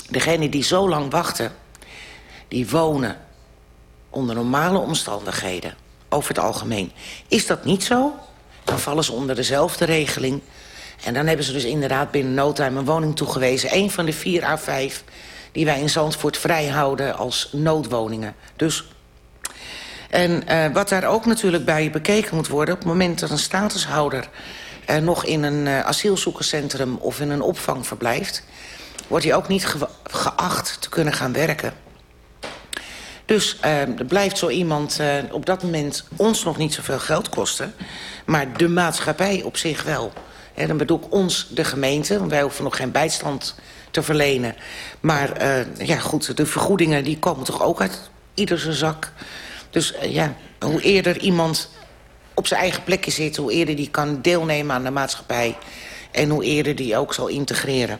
Degenen die zo lang wachten, die wonen onder normale omstandigheden over het algemeen. Is dat niet zo, dan vallen ze onder dezelfde regeling. En dan hebben ze dus inderdaad binnen no een woning toegewezen. Een van de vier à vijf die wij in Zandvoort vrijhouden als noodwoningen. Dus... En uh, wat daar ook natuurlijk bij bekeken moet worden... op het moment dat een statushouder uh, nog in een uh, asielzoekerscentrum... of in een opvang verblijft... wordt hij ook niet ge geacht te kunnen gaan werken. Dus uh, er blijft zo iemand uh, op dat moment ons nog niet zoveel geld kosten. Maar de maatschappij op zich wel. En dan bedoel ik ons, de gemeente. Want wij hoeven nog geen bijstand te verlenen. Maar uh, ja, goed, de vergoedingen die komen toch ook uit ieder zijn zak. Dus ja, hoe eerder iemand op zijn eigen plekje zit... hoe eerder die kan deelnemen aan de maatschappij... en hoe eerder die ook zal integreren.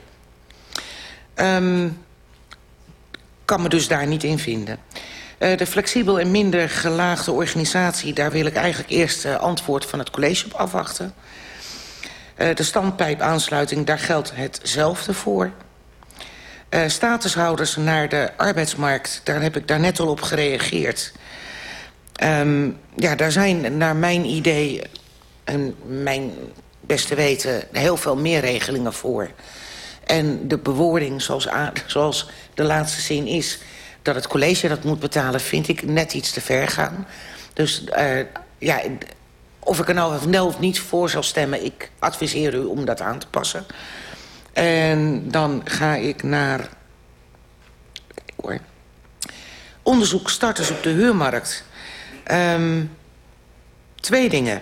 Um, kan me dus daar niet in vinden. Uh, de flexibel en minder gelaagde organisatie... daar wil ik eigenlijk eerst uh, antwoord van het college op afwachten. Uh, de standpijpaansluiting, daar geldt hetzelfde voor. Statushouders naar de arbeidsmarkt, daar heb ik daar net al op gereageerd. Um, ja, daar zijn naar mijn idee en mijn beste weten heel veel meer regelingen voor. En de bewoording zoals, *laughs* zoals de laatste zin is dat het college dat moet betalen... vind ik net iets te ver gaan. Dus uh, ja, of ik er nou wel of niet voor zal stemmen... ik adviseer u om dat aan te passen. En dan ga ik naar... Hoor. Onderzoek starters op de huurmarkt. Um, twee dingen.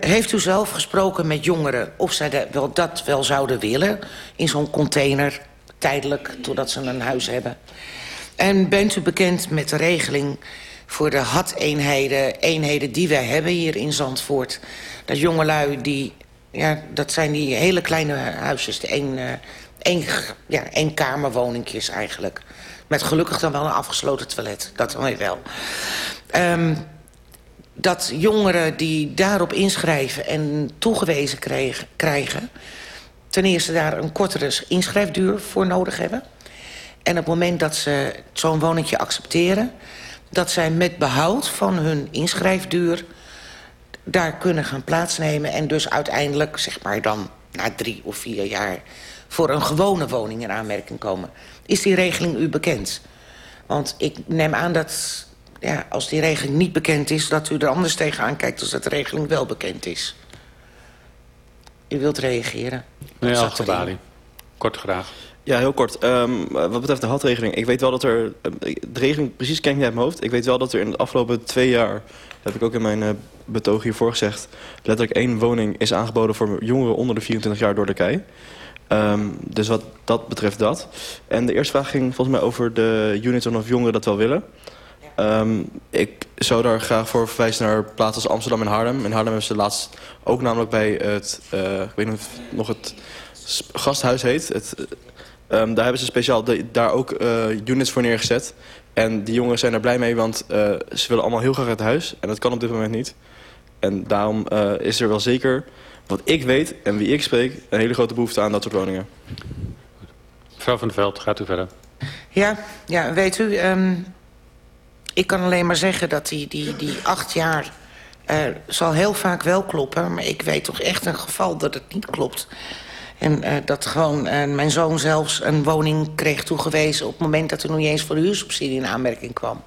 Heeft u zelf gesproken met jongeren of zij dat wel, dat wel zouden willen... in zo'n container tijdelijk, totdat ze een huis hebben. En bent u bekend met de regeling voor de HAT-eenheden... eenheden die wij hebben hier in Zandvoort. Dat jongelui, die, ja, dat zijn die hele kleine huisjes. De één, uh, één, ja, één eigenlijk. Met gelukkig dan wel een afgesloten toilet. Dat dan wel. Um, dat jongeren die daarop inschrijven en toegewezen krijgen... krijgen ten eerste daar een kortere inschrijfduur voor nodig hebben. En op het moment dat ze zo'n woningje accepteren... dat zij met behoud van hun inschrijfduur daar kunnen gaan plaatsnemen... en dus uiteindelijk, zeg maar dan na drie of vier jaar... voor een gewone woning in aanmerking komen. Is die regeling u bekend? Want ik neem aan dat ja, als die regeling niet bekend is... dat u er anders tegenaan kijkt als dat de regeling wel bekend is. U wilt reageren? Meneer Algebali, kort graag. Ja, heel kort. Um, wat betreft de hadregeling. Ik weet wel dat er... De regeling precies ken ik niet uit mijn hoofd. Ik weet wel dat er in de afgelopen twee jaar... heb ik ook in mijn uh, betoog hiervoor gezegd... letterlijk één woning is aangeboden voor jongeren onder de 24 jaar door de KEI. Um, dus wat dat betreft dat. En de eerste vraag ging volgens mij over de units of jongeren dat wel willen. Um, ik zou daar graag voor verwijzen naar plaatsen als Amsterdam en Haarlem. In Haarlem hebben ze laatst ook namelijk bij het, uh, ik weet niet of het nog het gasthuis heet. Het, um, daar hebben ze speciaal de, daar ook uh, units voor neergezet. En die jongens zijn er blij mee, want uh, ze willen allemaal heel graag uit huis. En dat kan op dit moment niet. En daarom uh, is er wel zeker, wat ik weet en wie ik spreek... een hele grote behoefte aan dat soort woningen. Mevrouw van der Veld, gaat u verder. Ja, ja weet u... Um ik kan alleen maar zeggen dat die, die, die acht jaar... Uh, zal heel vaak wel kloppen, maar ik weet toch echt een geval dat het niet klopt. En uh, dat gewoon uh, mijn zoon zelfs een woning kreeg toegewezen... op het moment dat er nog niet eens voor de huursubsidie in aanmerking kwam.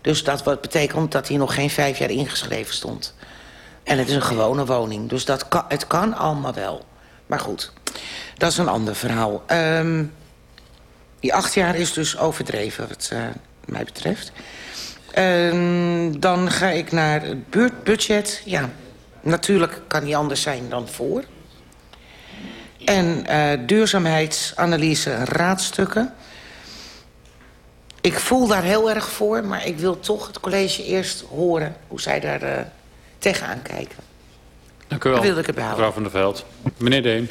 Dus dat wat betekent dat hij nog geen vijf jaar ingeschreven stond. En het is een gewone woning, dus dat kan, het kan allemaal wel. Maar goed, dat is een ander verhaal. Um, die acht jaar is dus overdreven, wat mij betreft... Uh, dan ga ik naar het buurtbudget. Ja, natuurlijk kan die anders zijn dan voor. En uh, duurzaamheidsanalyse raadstukken. Ik voel daar heel erg voor, maar ik wil toch het college eerst horen... hoe zij daar uh, tegenaan kijken. Dank u wel, wilde ik het behouden. mevrouw van der Veld. Meneer Deen.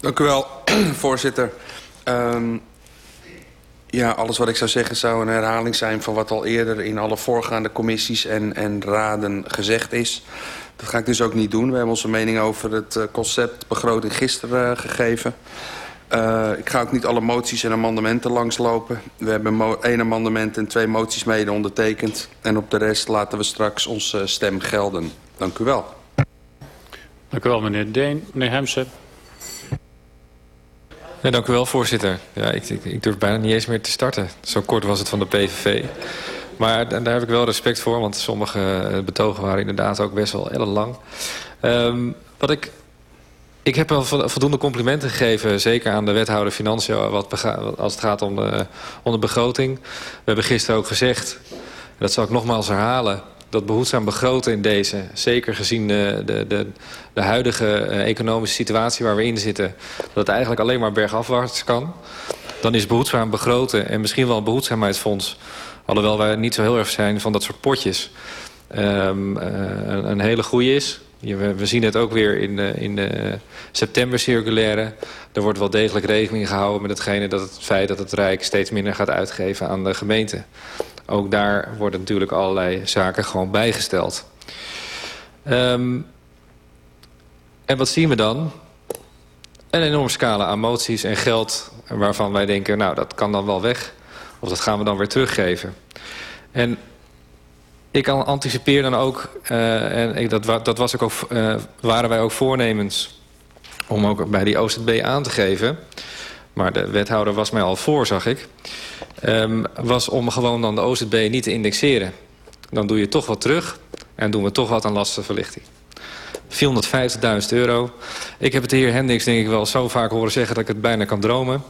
Dank u wel, *clears throat* voorzitter. Um, ja, alles wat ik zou zeggen zou een herhaling zijn van wat al eerder in alle voorgaande commissies en, en raden gezegd is. Dat ga ik dus ook niet doen. We hebben onze mening over het uh, concept begroting gisteren uh, gegeven. Uh, ik ga ook niet alle moties en amendementen langslopen. We hebben één amendement en twee moties mede ondertekend. En op de rest laten we straks onze stem gelden. Dank u wel. Dank u wel, meneer Deen. Meneer Hemsen. Dank u wel, voorzitter. Ja, ik, ik, durf bijna niet eens meer te starten. Zo kort was het van de PVV. Maar daar heb ik wel respect voor, want sommige betogen waren inderdaad ook best wel ellenlang. Um, wat ik... Ik heb wel voldoende complimenten gegeven, zeker aan de wethouder Financiën... Wat als het gaat om de, om de begroting. We hebben gisteren ook gezegd, dat zal ik nogmaals herhalen dat behoedzaam begroten in deze... zeker gezien de, de, de, huidige economische situatie waar we in zitten... dat het eigenlijk alleen maar bergafwaarts kan. Dan is behoedzaam begroten en misschien wel een behoedzaamheidsfonds... alhoewel wij niet zo heel erg zijn van dat soort potjes... Um, uh, een, hele goede is. We, we zien het ook weer in de, in de september-circulaire. Er wordt wel degelijk rekening gehouden met het feit dat het Rijk steeds minder gaat uitgeven aan de gemeente. Ook daar worden natuurlijk allerlei zaken gewoon bijgesteld. Um, en wat zien we dan? Een enorme scala aan moties en geld waarvan wij denken... nou, dat kan dan wel weg. Of dat gaan we dan weer teruggeven. En ik anticipeer dan ook, uh, en dat, dat was ook, uh, waren wij ook voornemens... om ook bij die OZB aan te geven... maar de wethouder was mij al voor, zag ik... Um, was om gewoon dan de OZB niet te indexeren. Dan doe je toch wat terug en doen we toch wat aan lastenverlichting. 450.000 euro. Ik heb het de heer Hendricks denk ik wel zo vaak horen zeggen dat ik het bijna kan dromen.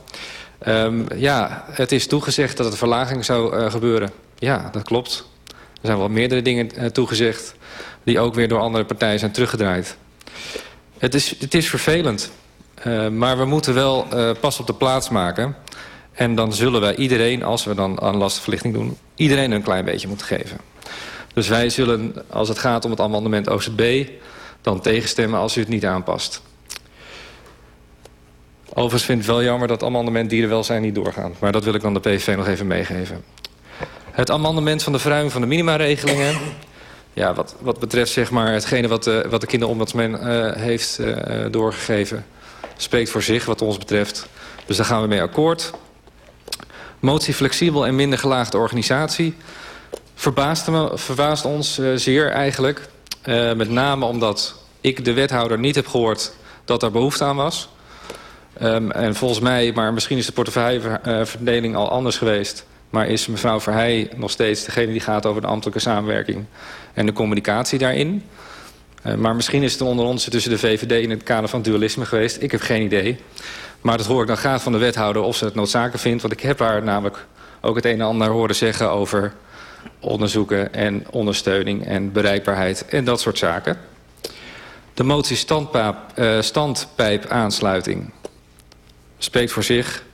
Um, ja, het is toegezegd dat het verlaging zou uh, gebeuren. Ja, dat klopt. Er zijn wel meerdere dingen uh, toegezegd die ook weer door andere partijen zijn teruggedraaid. Het is, het is vervelend, uh, maar we moeten wel uh, pas op de plaats maken. En dan zullen wij iedereen, als we dan aan lastenverlichting doen... iedereen een klein beetje moeten geven. Dus wij zullen, als het gaat om het amendement OZB... dan tegenstemmen als u het niet aanpast. Overigens vind ik wel jammer dat amendement dierenwelzijn niet doorgaan. Maar dat wil ik dan de PVV nog even meegeven. Het amendement van de verruiming van de minimaregelingen... Ja, wat, wat betreft zeg maar hetgene wat de, wat de kinderombudsman uh, heeft uh, doorgegeven... spreekt voor zich wat ons betreft. Dus daar gaan we mee akkoord. Motie flexibel en minder gelaagde organisatie. Verbaasde ons uh, zeer eigenlijk. Uh, met name omdat ik de wethouder niet heb gehoord dat er behoefte aan was. Um, en volgens mij, maar misschien is de portefeuilleverdeling al anders geweest... maar is mevrouw Verheij nog steeds degene die gaat over de ambtelijke samenwerking... en de communicatie daarin. Uh, maar misschien is het onder ons tussen de VVD in het kader van dualisme geweest. Ik heb geen idee. Maar dat hoor ik dan graag van de wethouder of ze het noodzakelijk vindt. Want ik heb haar namelijk ook het een en ander horen zeggen over onderzoeken en ondersteuning en bereikbaarheid en dat soort zaken. De motie uh, standpijp aansluiting spreekt voor zich.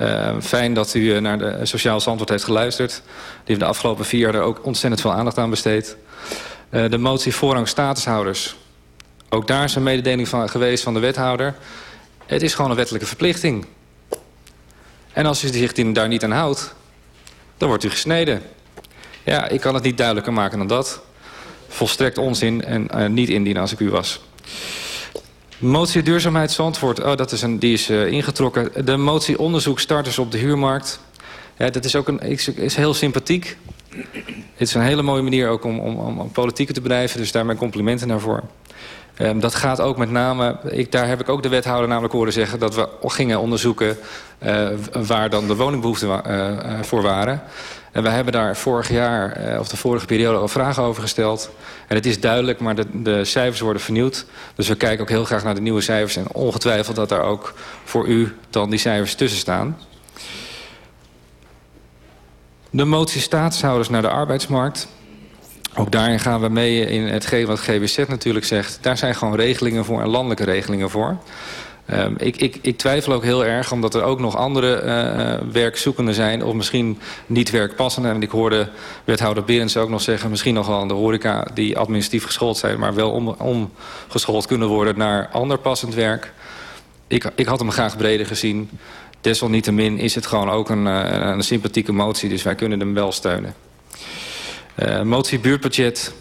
Uh, fijn dat u naar de Sociaal Zandwoord heeft geluisterd. Die heeft de afgelopen vier jaar er ook ontzettend veel aandacht aan besteed. Uh, de motie voorrang statushouders. Ook daar is een mededeling van geweest van de wethouder. Het is gewoon een wettelijke verplichting. En als u zich daar niet aan houdt, dan wordt u gesneden. Ja, ik kan het niet duidelijker maken dan dat. Volstrekt onzin en uh, niet indienen als ik u was. Motie duurzaamheid Zandvoort, oh, dat is een, die is uh, ingetrokken. De motie onderzoek starters op de huurmarkt. Ja, dat is ook een, is heel sympathiek. Het is een hele mooie manier ook om, om, om politiek te bedrijven, dus daar mijn complimenten naar voor. Um, dat gaat ook met name, ik, daar heb ik ook de wethouder namelijk horen zeggen... dat we gingen onderzoeken uh, waar dan de woningbehoeften uh, uh, voor waren. En we hebben daar vorig jaar, of de vorige periode, al vragen over gesteld. En het is duidelijk, maar de, de cijfers worden vernieuwd. Dus we kijken ook heel graag naar de nieuwe cijfers. En ongetwijfeld dat daar ook voor u dan die cijfers tussen staan. De motie staatshouders naar de arbeidsmarkt... Ook daarin gaan we mee in hetgeen wat GWZ natuurlijk zegt. Daar zijn gewoon regelingen voor en landelijke regelingen voor. Um, ik, ik, ik, twijfel ook heel erg, omdat er ook nog andere uh, werkzoekenden zijn... of misschien niet werkpassende. En ik hoorde wethouder Berends ook nog zeggen... misschien nog wel aan de horeca die administratief geschoold zijn... maar wel om, omgeschoold kunnen worden naar ander passend werk. Ik, ik had hem graag breder gezien. Desalniettemin is het gewoon ook een, een sympathieke motie... dus wij kunnen hem wel steunen. Uh, motie buurtbudget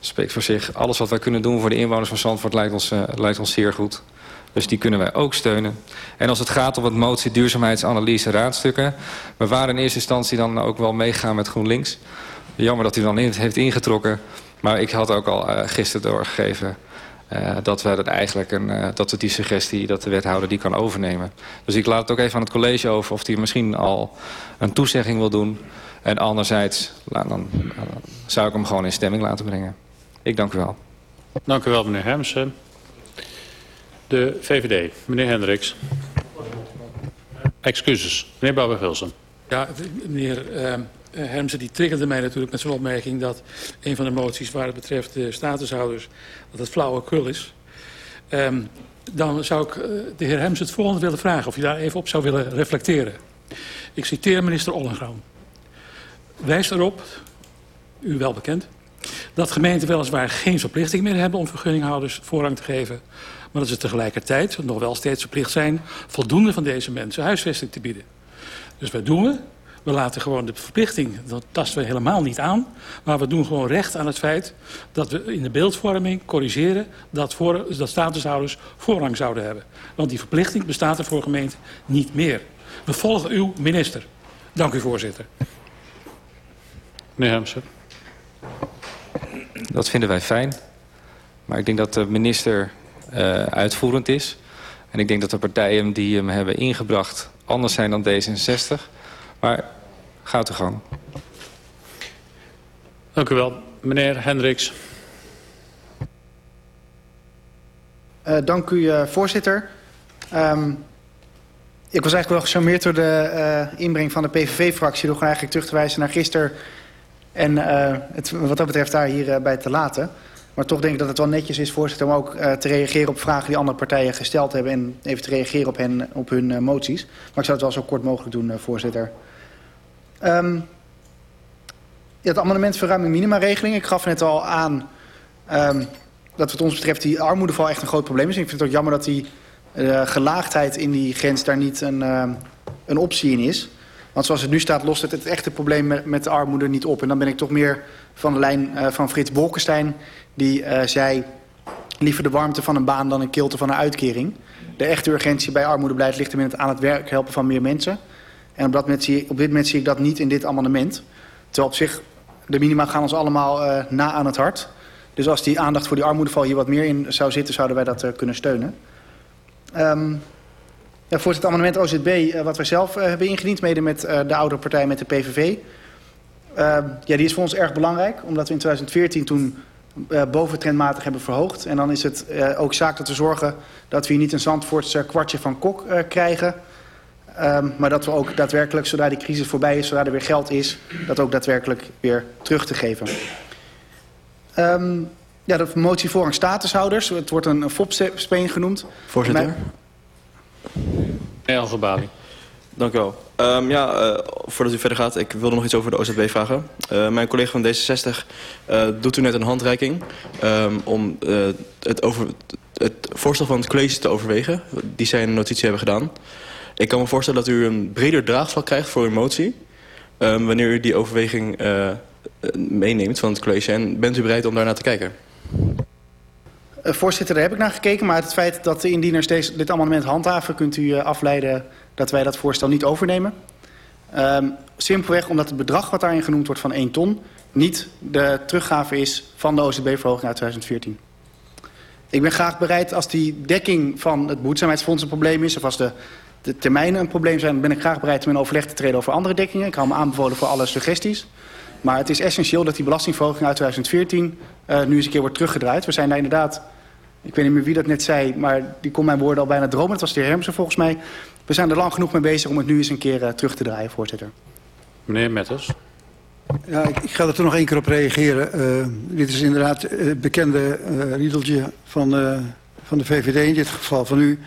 spreekt voor zich. Alles wat wij kunnen doen voor de inwoners van Zandvoort lijkt ons, uh, lijkt ons zeer goed. Dus die kunnen wij ook steunen. En als het gaat om het motie duurzaamheidsanalyse raadstukken... we waren in eerste instantie dan ook wel meegaan met GroenLinks. Jammer dat u dan heeft ingetrokken. Maar ik had ook al gisteren doorgegeven... Uh, dat we dat eigenlijk een, uh, dat we die suggestie, dat de wethouder die kan overnemen. Dus ik laat het ook even aan het college over of hij misschien al een toezegging wil doen. En anderzijds, dan, dan zou ik hem gewoon in stemming laten brengen. Ik dank u wel. Dank u wel, meneer Hermsen. De VVD, meneer Hendricks. Excuses, meneer Bouwer-Vilsen. Ja, meneer uh, Hermsen die triggerde mij natuurlijk met zijn opmerking... dat een van de moties waar het betreft de statushouders... dat het flauwekul is. Um, dan zou ik uh, de heer Hermsen het volgende willen vragen... of je daar even op zou willen reflecteren. Ik citeer minister Ollengram. Wijst erop, u wel bekend dat gemeenten weliswaar geen verplichting meer hebben om vergunninghouders voorrang te geven. Maar dat ze tegelijkertijd nog wel steeds verplicht zijn voldoende van deze mensen huisvesting te bieden. Dus wat doen we? We laten gewoon de verplichting, dat tasten we helemaal niet aan. Maar we doen gewoon recht aan het feit dat we in de beeldvorming corrigeren dat, voor, dat statushouders voorrang zouden hebben. Want die verplichting bestaat er voor gemeenten niet meer. We volgen uw minister. Dank u voorzitter. Meneer Hemser. Dat vinden wij fijn. Maar ik denk dat de minister uh, uitvoerend is. En ik denk dat de partijen die hem hebben ingebracht anders zijn dan D66. Maar gaat u gang. Dank u wel. Meneer Hendricks. Uh, dank u, uh, voorzitter. Um, ik was eigenlijk wel gecharmeerd door de uh, inbreng van de PVV-fractie... door eigenlijk terug te wijzen naar gisteren... en uh, het, wat dat betreft daar hierbij te laten... Maar toch denk ik dat het wel netjes is, voorzitter, om ook uh, te reageren op vragen die andere partijen gesteld hebben. En even te reageren op, hen, op hun uh, moties. Maar ik zou het wel zo kort mogelijk doen, uh, voorzitter. Um, ja, het amendement verruiming minima-regeling. Ik gaf net al aan um, dat wat ons betreft die armoedeval echt een groot probleem is. Ik vind het ook jammer dat die gelaagdheid in die grens daar niet een, een optie in is. Want zoals het nu staat lost het het echte probleem met, de armoede niet op. En dan ben ik toch meer van de lijn van Frits Bolkestein die uh, zei liever de warmte van een baan dan een kilte van een uitkering. De echte urgentie bij armoedebeleid ligt hem aan het werk helpen van meer mensen. En op, dat op dit moment zie ik dat niet in dit amendement. Terwijl op zich, de minima gaan ons allemaal uh, na aan het hart. Dus als die aandacht voor die armoedeval hier wat meer in zou zitten, zouden wij dat uh, kunnen steunen. Um, voor het amendement OZB, uh, wat wij zelf hebben ingediend, mede met de oudere partij, met de PVV. Uh, ja, die is voor ons erg belangrijk, omdat we in 2014 toen boventrendmatig hebben verhoogd. En dan is het ook zaak om te zorgen dat we hier niet een Zandvoortse kwartje van kok krijgen. Um, maar dat we ook daadwerkelijk, zodra die crisis voorbij is, zodra er weer geld is, dat ook daadwerkelijk weer terug te geven. Um, ja, de motie voorrang statushouders. Het wordt een FOP-speen genoemd. Voorzitter. Meneer Algebali. Dank u wel. Um, ja, uh, voordat u verder gaat, ik wilde nog iets over de OZB vragen. Uh, mijn collega van D66 uh, doet u net een handreiking um, om het, over, het voorstel van het college te overwegen. Die zij een notitie hebben gedaan. Ik kan me voorstellen dat u een breder draagvlak krijgt voor uw motie. Um, wanneer u die overweging meeneemt van het college. En bent u bereid om daarnaar te kijken? Uh, voorzitter, daar heb ik naar gekeken. Maar het feit dat de indieners deze, dit amendement handhaven... kunt u afleiden dat wij dat voorstel niet overnemen. Um, simpelweg omdat het bedrag wat daarin genoemd wordt van 1 ton... niet de teruggave is van de OCB-verhoging uit 2014. Ik ben graag bereid als die dekking van het behoedzaamheidsfonds een probleem is... of als de, de termijnen een probleem zijn... ben ik graag bereid om in overleg te treden over andere dekkingen. Ik hou me aanbevolen voor alle suggesties. Maar het is essentieel dat die belastingverhoging uit 2014 uh, nu eens een keer wordt teruggedraaid. We zijn daar inderdaad, ik weet niet meer wie dat net zei... maar die kon mijn woorden al bijna dromen. Dat was de heer Hermsen volgens mij. We zijn er lang genoeg mee bezig om het nu eens een keer uh, terug te draaien, voorzitter. Meneer Metters. Ja, ik, ik ga er toch nog één keer op reageren. Uh, dit is inderdaad het bekende uh, riedeltje van, uh, van de VVD, in dit geval van u.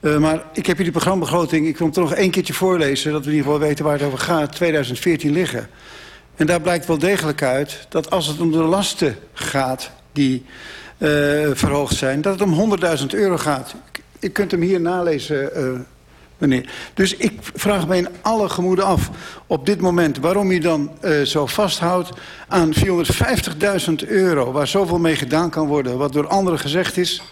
Uh, maar ik heb die programmabegroting, ik wil hem toch nog één keertje voorlezen... dat we in ieder geval weten waar het over gaat, 2014 liggen. En daar blijkt wel degelijk uit dat als het om de lasten gaat die uh, verhoogd zijn... dat het om 100.000 euro gaat. Je kunt hem hier nalezen, uh, meneer. Dus ik vraag me in alle gemoeden af op dit moment... waarom u dan zo vasthoudt aan 450.000 euro... waar zoveel mee gedaan kan worden, wat door anderen gezegd is...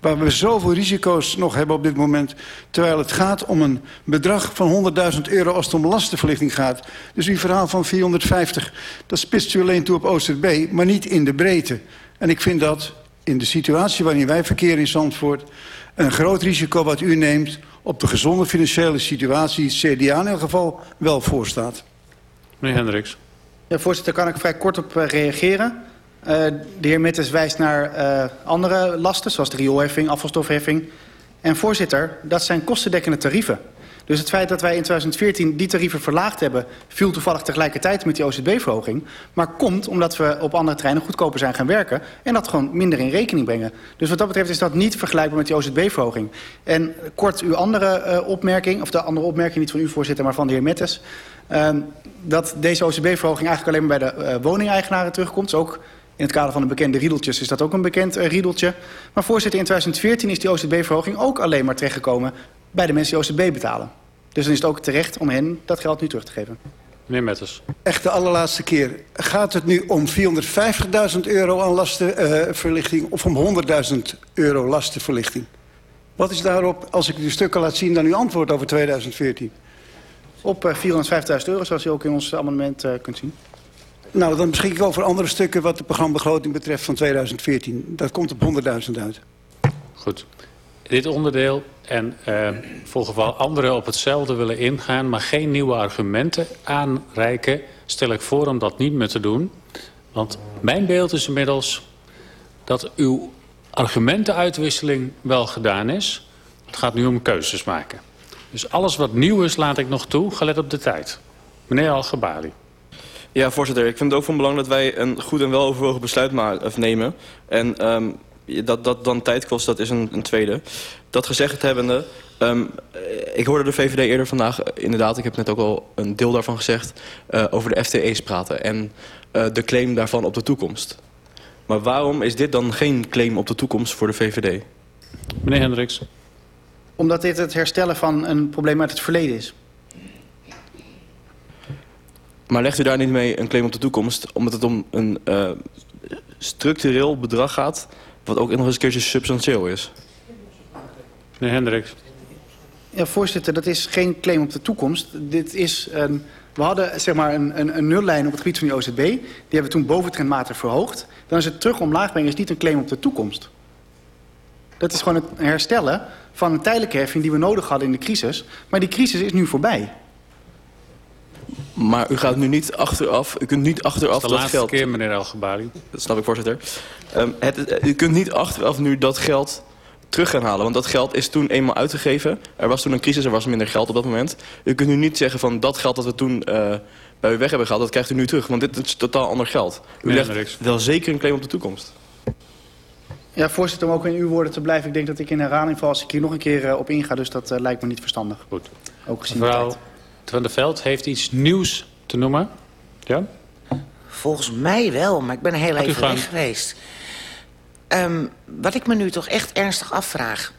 waar we zoveel risico's nog hebben op dit moment... terwijl het gaat om een bedrag van 100.000 euro als het om lastenverlichting gaat. Dus uw verhaal van 450, dat spitst u alleen toe op OZB... maar niet in de breedte. En ik vind dat in de situatie waarin wij verkeren in Zandvoort... een groot risico wat u neemt op de gezonde financiële situatie... CDA in elk geval wel voorstaat. Meneer Hendricks. Ja, voorzitter, kan ik vrij kort op uh, reageren. Uh, de heer Mittes wijst naar uh, andere lasten, zoals de rioolheffing, afvalstofheffing. En voorzitter, dat zijn kostendekkende tarieven. Dus het feit dat wij in 2014 die tarieven verlaagd hebben... viel toevallig tegelijkertijd met die OZB-verhoging. Maar komt omdat we op andere terreinen goedkoper zijn gaan werken... en dat gewoon minder in rekening brengen. Dus wat dat betreft is dat niet vergelijkbaar met die OZB-verhoging. En kort uw andere uh, opmerking, of de andere opmerking niet van u voorzitter... maar van de heer Mettes... Uh, dat deze OZB-verhoging eigenlijk alleen maar bij de uh, woningeigenaren terugkomt. Dus ook in het kader van de bekende riedeltjes is dat ook een bekend uh, riedeltje. Maar voorzitter, in 2014 is die OZB-verhoging ook alleen maar terechtgekomen bij de mensen die OZB betalen. Dus dan is het ook terecht om hen dat geld nu terug te geven. Meneer Metters. Echt de allerlaatste keer. Gaat het nu om 450.000 euro aan lastenverlichting... Uh, of om 100.000 euro lastenverlichting? Wat is daarop, als ik de stukken laat zien, dan uw antwoord over 2014? Op uh, 450.000 euro, zoals u ook in ons amendement uh, kunt zien. Nou, dan beschik ik over andere stukken wat de programmabegroting betreft van 2014. Dat komt op 100.000 uit. Goed. Dit onderdeel en uh, voor geval anderen op hetzelfde willen ingaan... maar geen nieuwe argumenten aanreiken... stel ik voor om dat niet meer te doen. Want mijn beeld is inmiddels dat uw argumentenuitwisseling wel gedaan is. Het gaat nu om keuzes maken. Dus alles wat nieuw is laat ik nog toe, gelet op de tijd. Meneer Al-Gabali. Ja, voorzitter. Ik vind het ook van belang dat wij een goed en weloverwogen besluit of nemen. En um, dat dat dan tijd kost, dat is een, een tweede. Dat gezegd hebbende, um, ik hoorde de VVD eerder vandaag, inderdaad, ik heb net ook al een deel daarvan gezegd, uh, over de FTE's praten en uh, de claim daarvan op de toekomst. Maar waarom is dit dan geen claim op de toekomst voor de VVD? Meneer Hendricks. Omdat dit het herstellen van een probleem uit het verleden is. Maar legt u daar niet mee een claim op de toekomst, omdat het om een uh, structureel bedrag gaat wat ook nog eens een keertje substantieel is. Meneer Hendricks. Ja, voorzitter, dat is geen claim op de toekomst. Dit is een, we hadden zeg maar een, een, een nullijn op het gebied van die OZB. Die hebben we toen boventrendmatig verhoogd. Dan is het terug omlaag brengen is niet een claim op de toekomst. Dat is gewoon het herstellen van een tijdelijke heffing die we nodig hadden in de crisis. Maar die crisis is nu voorbij. Maar u gaat nu niet achteraf, u kunt niet achteraf dat, dat geld... geld... keer, meneer Elgebali. Dat snap ik, voorzitter. Um, het, het, u kunt niet achteraf nu dat geld terug gaan halen. Want dat geld is toen eenmaal uitgegeven. Er was toen een crisis, er was minder geld op dat moment. U kunt nu niet zeggen van dat geld dat we toen uh, bij u weg hebben gehaald... dat krijgt u nu terug, want dit is totaal ander geld. U legt wel zeker een claim op de toekomst. Ja, voorzitter, om ook in uw woorden te blijven. Ik denk dat ik in herhaling val als ik hier nog een keer uh, op inga. Dus dat uh, lijkt me niet verstandig. Goed. Ook gezien Mevrouw de tijd. Van der Veld heeft iets nieuws te noemen. Ja? Volgens mij wel, maar ik ben heel even weg geweest. Um, wat ik me nu toch echt ernstig afvraag.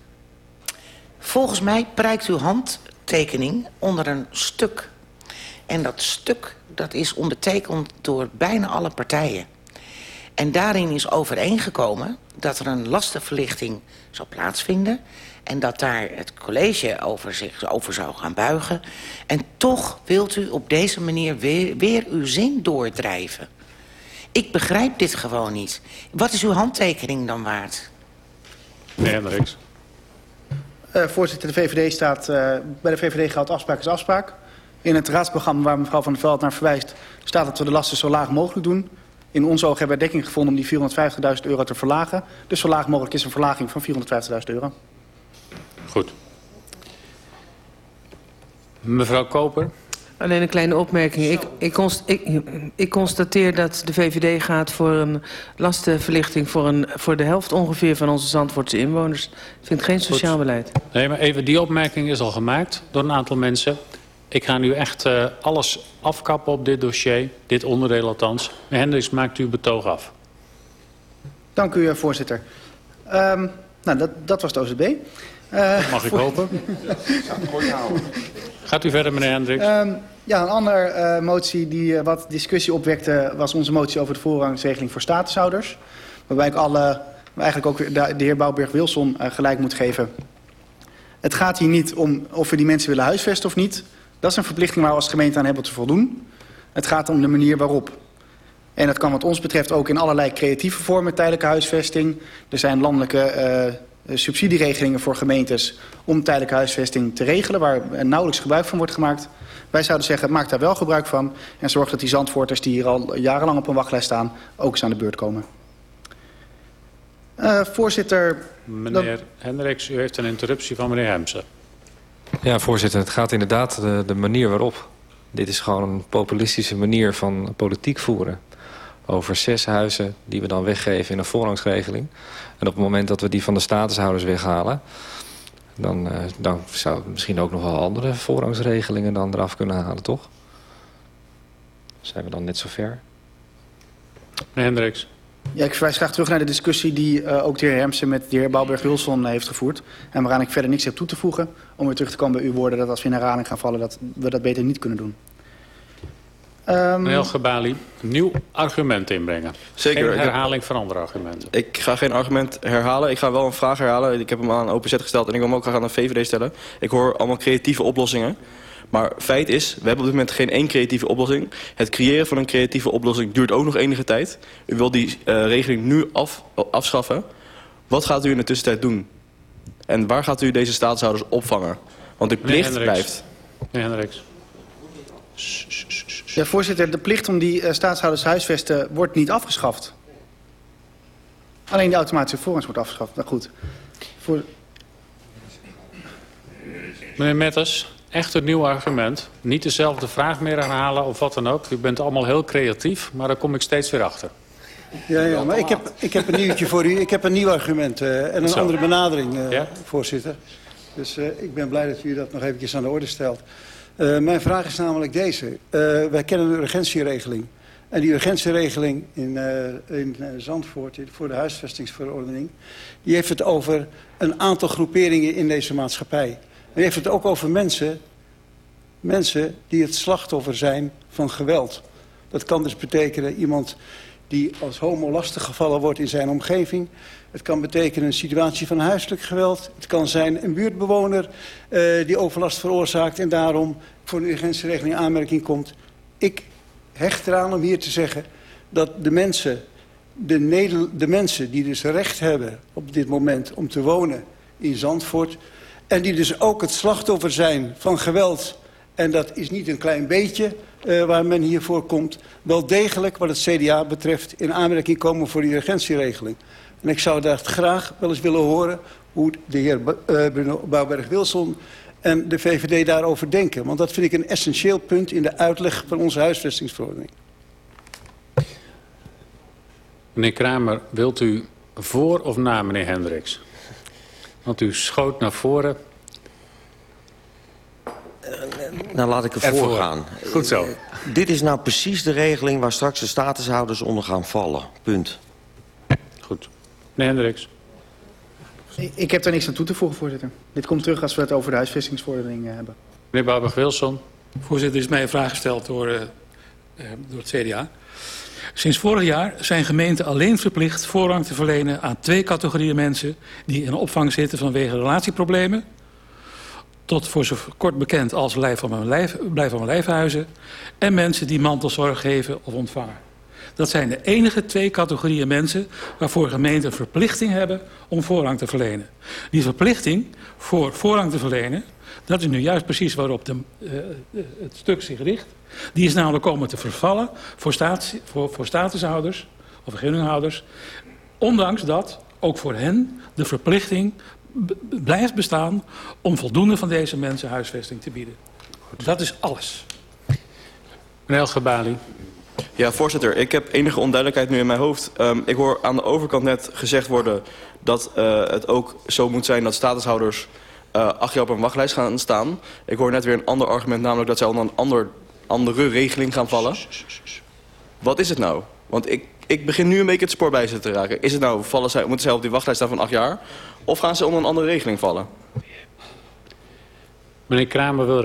Volgens mij prijkt uw handtekening onder een stuk. En dat stuk dat is ondertekend door bijna alle partijen. En daarin is overeengekomen dat er een lastenverlichting zou plaatsvinden... en dat daar het college over zich over zou gaan buigen. En toch wilt u op deze manier weer, weer uw zin doordrijven. Ik begrijp dit gewoon niet. Wat is uw handtekening dan waard? Meneer Hendricks. Uh, voorzitter, de VVD staat, uh, bij de VVD geldt afspraak is afspraak. In het raadsprogramma waar mevrouw Van der Veld naar verwijst... staat dat we de lasten zo laag mogelijk doen. In ons oog hebben we dekking gevonden om die 450.000 euro te verlagen. Dus zo laag mogelijk is een verlaging van 450.000 euro. Goed. Mevrouw Koper. Alleen een kleine opmerking. Ik, ik, const, ik, ik, constateer dat de VVD gaat voor een lastenverlichting... Voor, een, voor de helft ongeveer van onze Zandvoortse inwoners. Ik vind het geen sociaal beleid. Nee, maar even, die opmerking is al gemaakt door een aantal mensen. Ik ga nu echt uh, alles afkappen op dit dossier. Dit onderdeel althans. Meneer Hendricks, maakt u betoog af. Dank u, voorzitter. Um, nou, dat, dat was de OZB. Uh, mag ik hopen? *laughs* Gaat u verder, meneer Hendricks. Um, ja, een andere uh, motie die uh, wat discussie opwekte... was onze motie over de voorrangsregeling voor statushouders. Waarbij ik alle, eigenlijk ook de, de heer Bouwberg-Wilson gelijk moet geven. Het gaat hier niet om of we die mensen willen huisvesten of niet. Dat is een verplichting waar we als gemeente aan hebben te voldoen. Het gaat om de manier waarop. En dat kan wat ons betreft ook in allerlei creatieve vormen, tijdelijke huisvesting. Er zijn landelijke subsidieregelingen voor gemeentes om tijdelijke huisvesting te regelen... waar nauwelijks gebruik van wordt gemaakt. Wij zouden zeggen, maak daar wel gebruik van... en zorg dat die zandvoorters die hier al jarenlang op een wachtlijst staan... ook eens aan de beurt komen. Uh, voorzitter... Meneer dat... Hendricks, u heeft een interruptie van meneer Hemsen. Ja, voorzitter, het gaat inderdaad de, de manier waarop. Dit is gewoon een populistische manier van politiek voeren over zes huizen die we dan weggeven in een voorrangsregeling. En op het moment dat we die van de statushouders weghalen... dan, uh, dan zou misschien ook nog wel andere voorrangsregelingen dan eraf kunnen halen, toch? Zijn we dan net zo ver? Meneer Hendricks. Ja, ik verwijs graag terug naar de discussie die uh, ook de heer Hermsen met de heer Bouwberg-Wilson heeft gevoerd. En waaraan ik verder niks heb toe te voegen. Om weer terug te komen bij uw woorden dat als we in herhaling gaan vallen... dat we dat beter niet kunnen doen. Um, Meneer Gebali, een nieuw argument inbrengen. Zeker. Geen herhaling van andere argumenten. Ik ga geen argument herhalen. Ik ga wel een vraag herhalen. Ik heb hem aan OPZ gesteld en ik wil hem ook graag aan de VVD stellen. Ik hoor allemaal creatieve oplossingen. Maar feit is, we hebben op dit moment geen één creatieve oplossing. Het creëren van een creatieve oplossing duurt ook nog enige tijd. U wilt die uh, regeling nu af, afschaffen. Wat gaat u in de tussentijd doen? En waar gaat u deze staatshouders opvangen? Want de plicht blijft. Meneer Hendricks. Ja, voorzitter, de plicht om die uh, staatshouders huisvesten wordt niet afgeschaft. Alleen de automatische voorrangs wordt afgeschaft. Nou goed. Voor... Meneer Metters, echt een nieuw argument. Niet dezelfde vraag meer herhalen of wat dan ook. U bent allemaal heel creatief, maar daar kom ik steeds weer achter. Ja, ja maar ik heb, ik heb een nieuwtje voor u. Ik heb een nieuw argument uh, en een Zo. andere benadering, uh, ja? voorzitter. Dus uh, ik ben blij dat u dat nog eventjes aan de orde stelt. Uh, mijn vraag is namelijk deze. Uh, wij kennen de urgentieregeling. En die urgentieregeling in, uh, in Zandvoort, voor de huisvestingsverordening... die heeft het over een aantal groeperingen in deze maatschappij. En die heeft het ook over mensen, mensen die het slachtoffer zijn van geweld. Dat kan dus betekenen iemand die als homo lastiggevallen wordt in zijn omgeving. Het kan betekenen een situatie van huiselijk geweld. Het kan zijn een buurtbewoner uh, die overlast veroorzaakt... en daarom voor een urgentieregeling aanmerking komt. Ik hecht eraan om hier te zeggen dat de mensen, de, de mensen die dus recht hebben op dit moment om te wonen in Zandvoort... en die dus ook het slachtoffer zijn van geweld... en dat is niet een klein beetje uh, waar men hiervoor komt... wel degelijk wat het CDA betreft in aanmerking komen voor die urgentieregeling. En ik zou daar graag wel eens willen horen hoe de heer uh, Bruno Bouwberg-Wilson en de VVD daarover denken. Want dat vind ik een essentieel punt in de uitleg van onze huisvestingsverordening. Meneer Kramer, wilt u voor of na meneer Hendricks? Want u schoot naar voren. Uh, nou, laat ik ervoor Ervoor. gaan. Goed zo. Uh, dit is nou precies de regeling waar straks de statushouders onder gaan vallen. Punt. Goed. Meneer Hendricks. Ik heb daar niks aan toe te voegen, voorzitter. Dit komt terug als we het over de huisvestingsvordering uh, hebben. Meneer Barbach-Wilson. Voorzitter, er is mij een vraag gesteld door, uh, door het CDA. Sinds vorig jaar zijn gemeenten alleen verplicht voorrang te verlenen aan twee categorieën mensen die in opvang zitten vanwege relatieproblemen. Tot voor zo kort bekend als blijf van mijn, lijf, mijn lijfhuizen. En mensen die mantelzorg geven of ontvangen. Dat zijn de enige twee categorieën mensen waarvoor gemeenten een verplichting hebben om voorrang te verlenen. Die verplichting voor voorrang te verlenen, dat is nu juist precies waarop de, uh, het stuk zich richt. Die is namelijk komen te vervallen voor, staats, voor statushouders of vergunninghouders. Ondanks dat ook voor hen de verplichting blijft bestaan om voldoende van deze mensen huisvesting te bieden. Dat is alles. Meneer El Gabali. Ja, voorzitter. Ik heb enige onduidelijkheid nu in mijn hoofd. Um, ik hoor aan de overkant net gezegd worden dat uh, het ook zo moet zijn dat statushouders uh, acht jaar op een wachtlijst gaan staan. Ik hoor net weer een ander argument, namelijk dat zij onder een ander, andere regeling gaan vallen. Wat is het nou? Want ik, ik begin nu een beetje het spoor bij ze te raken. Is het nou, vallen zij, moeten zij op die wachtlijst staan van acht jaar? Of gaan ze onder een andere regeling vallen? Meneer Kramer wil